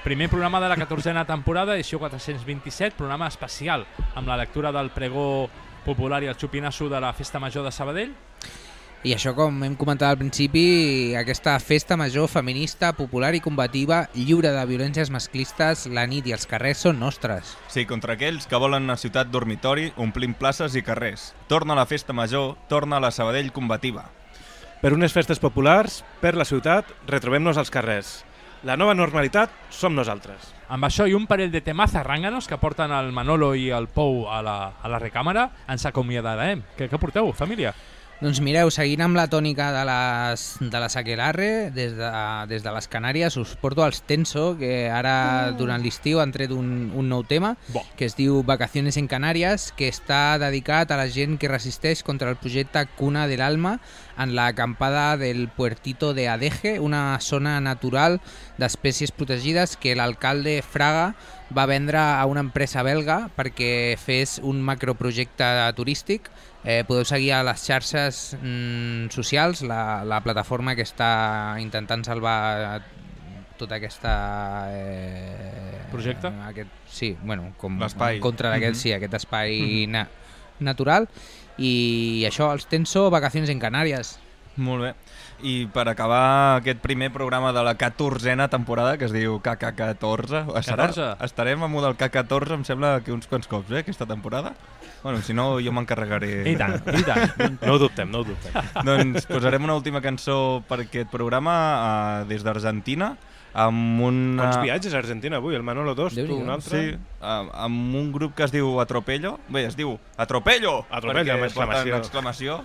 Primer programa de la 14a temporada, edició 427, programa especial amb la lectura del pregó popular i el xupinasso de la Festa Major de Sabadell. I això, com hem comentat al principi, aquesta festa major feminista, popular i combativa, lliure de violències masclistes, la nit i els carrers són nostres. Sí, contra aquells que volen una ciutat dormitori omplint places i carrers. Torna la festa major, torna la Sabadell combativa. Per unes festes populars, per la ciutat, retrobem-nos als carrers. La nova normalitat som nosaltres. Amb això i un parell de temazes rànganos que porten el Manolo i el Pou a la, a la recàmera, ens acomiadarem. Què, què porteu, família? Doncs mireu, seguint amb la tònica de les, de les Aquelarre, des de, des de les Canàries us porto als Tenso, que ara durant l'estiu han tret un, un nou tema, Bo. que es diu Vacaciones en Canàries, que està dedicat a la gent que resisteix contra el projecte Cuna del Alma en la acampada del Puertito de Adeje, una zona natural d'espècies protegides que l'alcalde Fraga va vendre a una empresa belga perquè fes un macroprojecte turístic. Eh, podeu seguir a les xarxes mm, socials la, la plataforma que està intentant salvar tota aquesta... Eh, Projecte? Aquest, sí, bueno, com en contra d'aquest Mhm. sí, aquest espai na, natural i això, els Tenso, vacacions en Canàries. Molt bé. I per acabar aquest primer programa de la 14a temporada, que es diu KK14, serà, 14? estarem amb el K14, em sembla que uns quants cops, eh, aquesta temporada. Bueno, si no, jo m'encarregaré. I tant, i tant. No ho dubtem, no ho dubtem. doncs posarem una última cançó per aquest programa uh, des d'Argentina, amb un... Quants viatges a Argentina avui? El Manolo 2, tu un altre? Sí, uh, amb un grup que es diu Atropello. Bé, es diu Atropello! Atropello, amb exclamació. exclamació.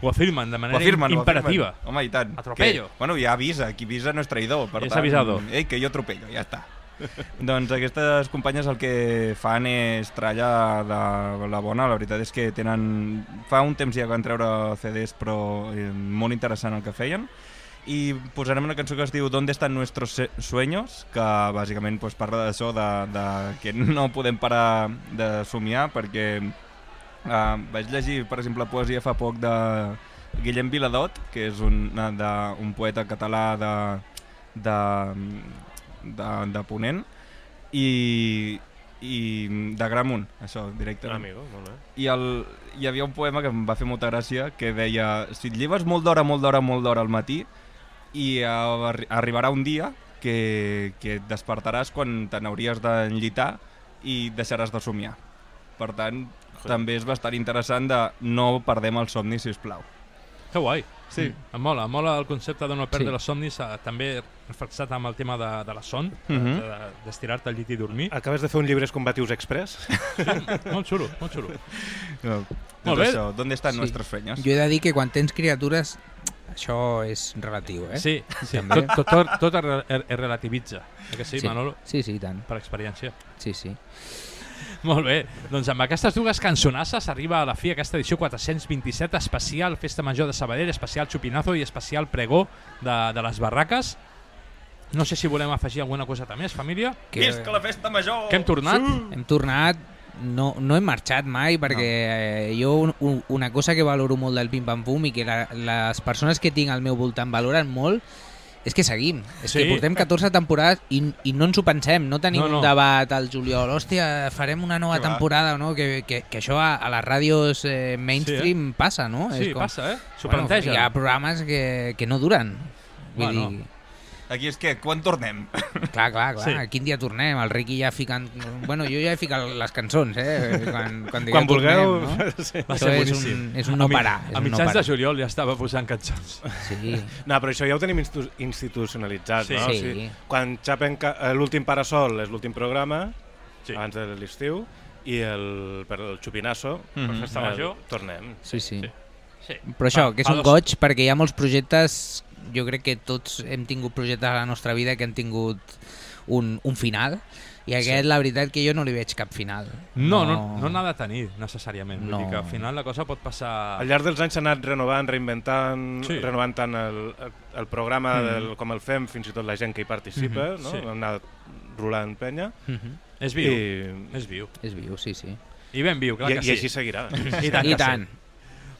Ho afirmen de Ho manera afirmen, imperativa. afirmen. Home, i tant. Atropello. Que, bueno, ha avisa, qui avisa no és traïdor. Per És tant, avisado. Ei, que jo atropello, ja està. doncs aquestes companyes el que fan és tralla de la bona, la veritat és que tenen... Fa un temps ja que van treure CDs, però eh, molt interessant el que feien. I posarem una cançó que es diu ¿Dónde están nuestros sueños? Que bàsicament pues, parla d'això, de, de que no podem parar de somiar, perquè uh, vaig llegir, per exemple, poesia fa poc de Guillem Viladot, que és un, de, un poeta català de, de, de, de Ponent, i, i de Gramunt, això, directament. Amigo, molt bé. I el, hi havia un poema que em va fer molta gràcia que deia, si et lleves molt d'hora, molt d'hora, molt d'hora al matí i arri arribarà un dia que, que et despertaràs quan te n'hauries d'enllitar i deixaràs de somiar. Per tant, també és bastant interessant de no perdem el somni, si us plau. Que guai. Sí. Mm. Em mola, em mola el concepte de no perdre Sí. els somnis, eh, també reflexat amb el tema de, de la son, Mhm. de- d'estirar-te al llit i dormir. Acabes de fer un llibres combatius express? Sí, molt xulo, molt xulo. No, Molt doncs bé. això, ¿dónde están nuestros sueños? Jo he de dir que quan tens criatures això és relatiu, eh? Sí, sí. També. Tot, tot, tot, tot es, re- es relativitza. Eh que sí, Sí. Manolo? Sí, sí, tant. Per experiència. Sí, sí. Molt bé, doncs amb aquestes dues cançonasses arriba a la fi aquesta edició 427 especial Festa Major de Sabadell, especial Chupinazo i especial Pregó de, de les Barraques. No sé si volem afegir alguna coseta més, família. Que- Visca la festa major! Que hem tornat? Hem tornat, no, no hem marxat mai perquè no. jo un, un, una cosa que valoro molt del Pim Pam Pum i que la, les persones que tinc al meu voltant valoren molt és que seguim, és Sí. que portem 14 temporades i, i no ens ho pensem, no tenim No, no. un debat al juliol, hòstia, farem una nova Que temporada, no? Que, que, que això a, a les ràdios eh, mainstream Sí, eh? passa, no? Sí, És passa, eh? S'ho Bueno, plantegen. hi ha programes que, que no duren. Vull Bueno. dir, Aquí és que, quan tornem? Clar, clar, clar. Sí. Sí. Quin dia tornem? El Riqui ja ficant... Bueno, jo ja he ficat les cançons, eh? Quan, quan, Quan vulgueu, Tornem, no? sí. Va ser és un, és un no mi- parar. És A un no mitjans de parar. juliol ja estava posant cançons. Sí. No, però això ja ho tenim institu institucionalitzat, Sí. no? Sí. O sigui, quan xapen eh, l'últim Parasol és l'últim programa, sí. abans de l'estiu, i el, per el Chupinazo, Mhm. per Festa Major. tornem. Sí, sí. Sí. Però això, que és un goig perquè hi ha molts projectes, jo crec que tots hem tingut projectes a la nostra vida que han tingut un, un final i aquest Sí. la veritat que jo no li veig cap final. No, no, no n'ha de tenir, necessàriament. Vull No. dir que al final la cosa pot passar... Al llarg dels anys s'ha anat renovant, reinventant, Sí. renovant tant el, el programa Mm. mm. del, com el fem, fins i tot la gent que hi participa, Mhm, no? sí. Hem anat rolant penya. Mhm. És viu, I... és viu. És viu, sí, sí. I ben viu, clar I- que i sí. així seguirà. I tant. I tant. Sí.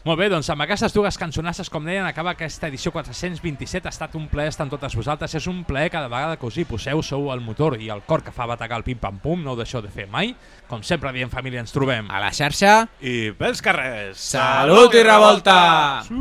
Molt bé, doncs amb aquestes dues cançonasses, com deien, acaba aquesta edició 427. Ha estat un plaer estar amb totes vosaltres. És un plaer cada vegada que us hi poseu, sou el motor i el cor que fa bategar el pim-pam-pum. No ho deixeu de fer mai. Com sempre diem, família, ens trobem. A la xarxa. I pels carrers. Salut i revolta! Sí.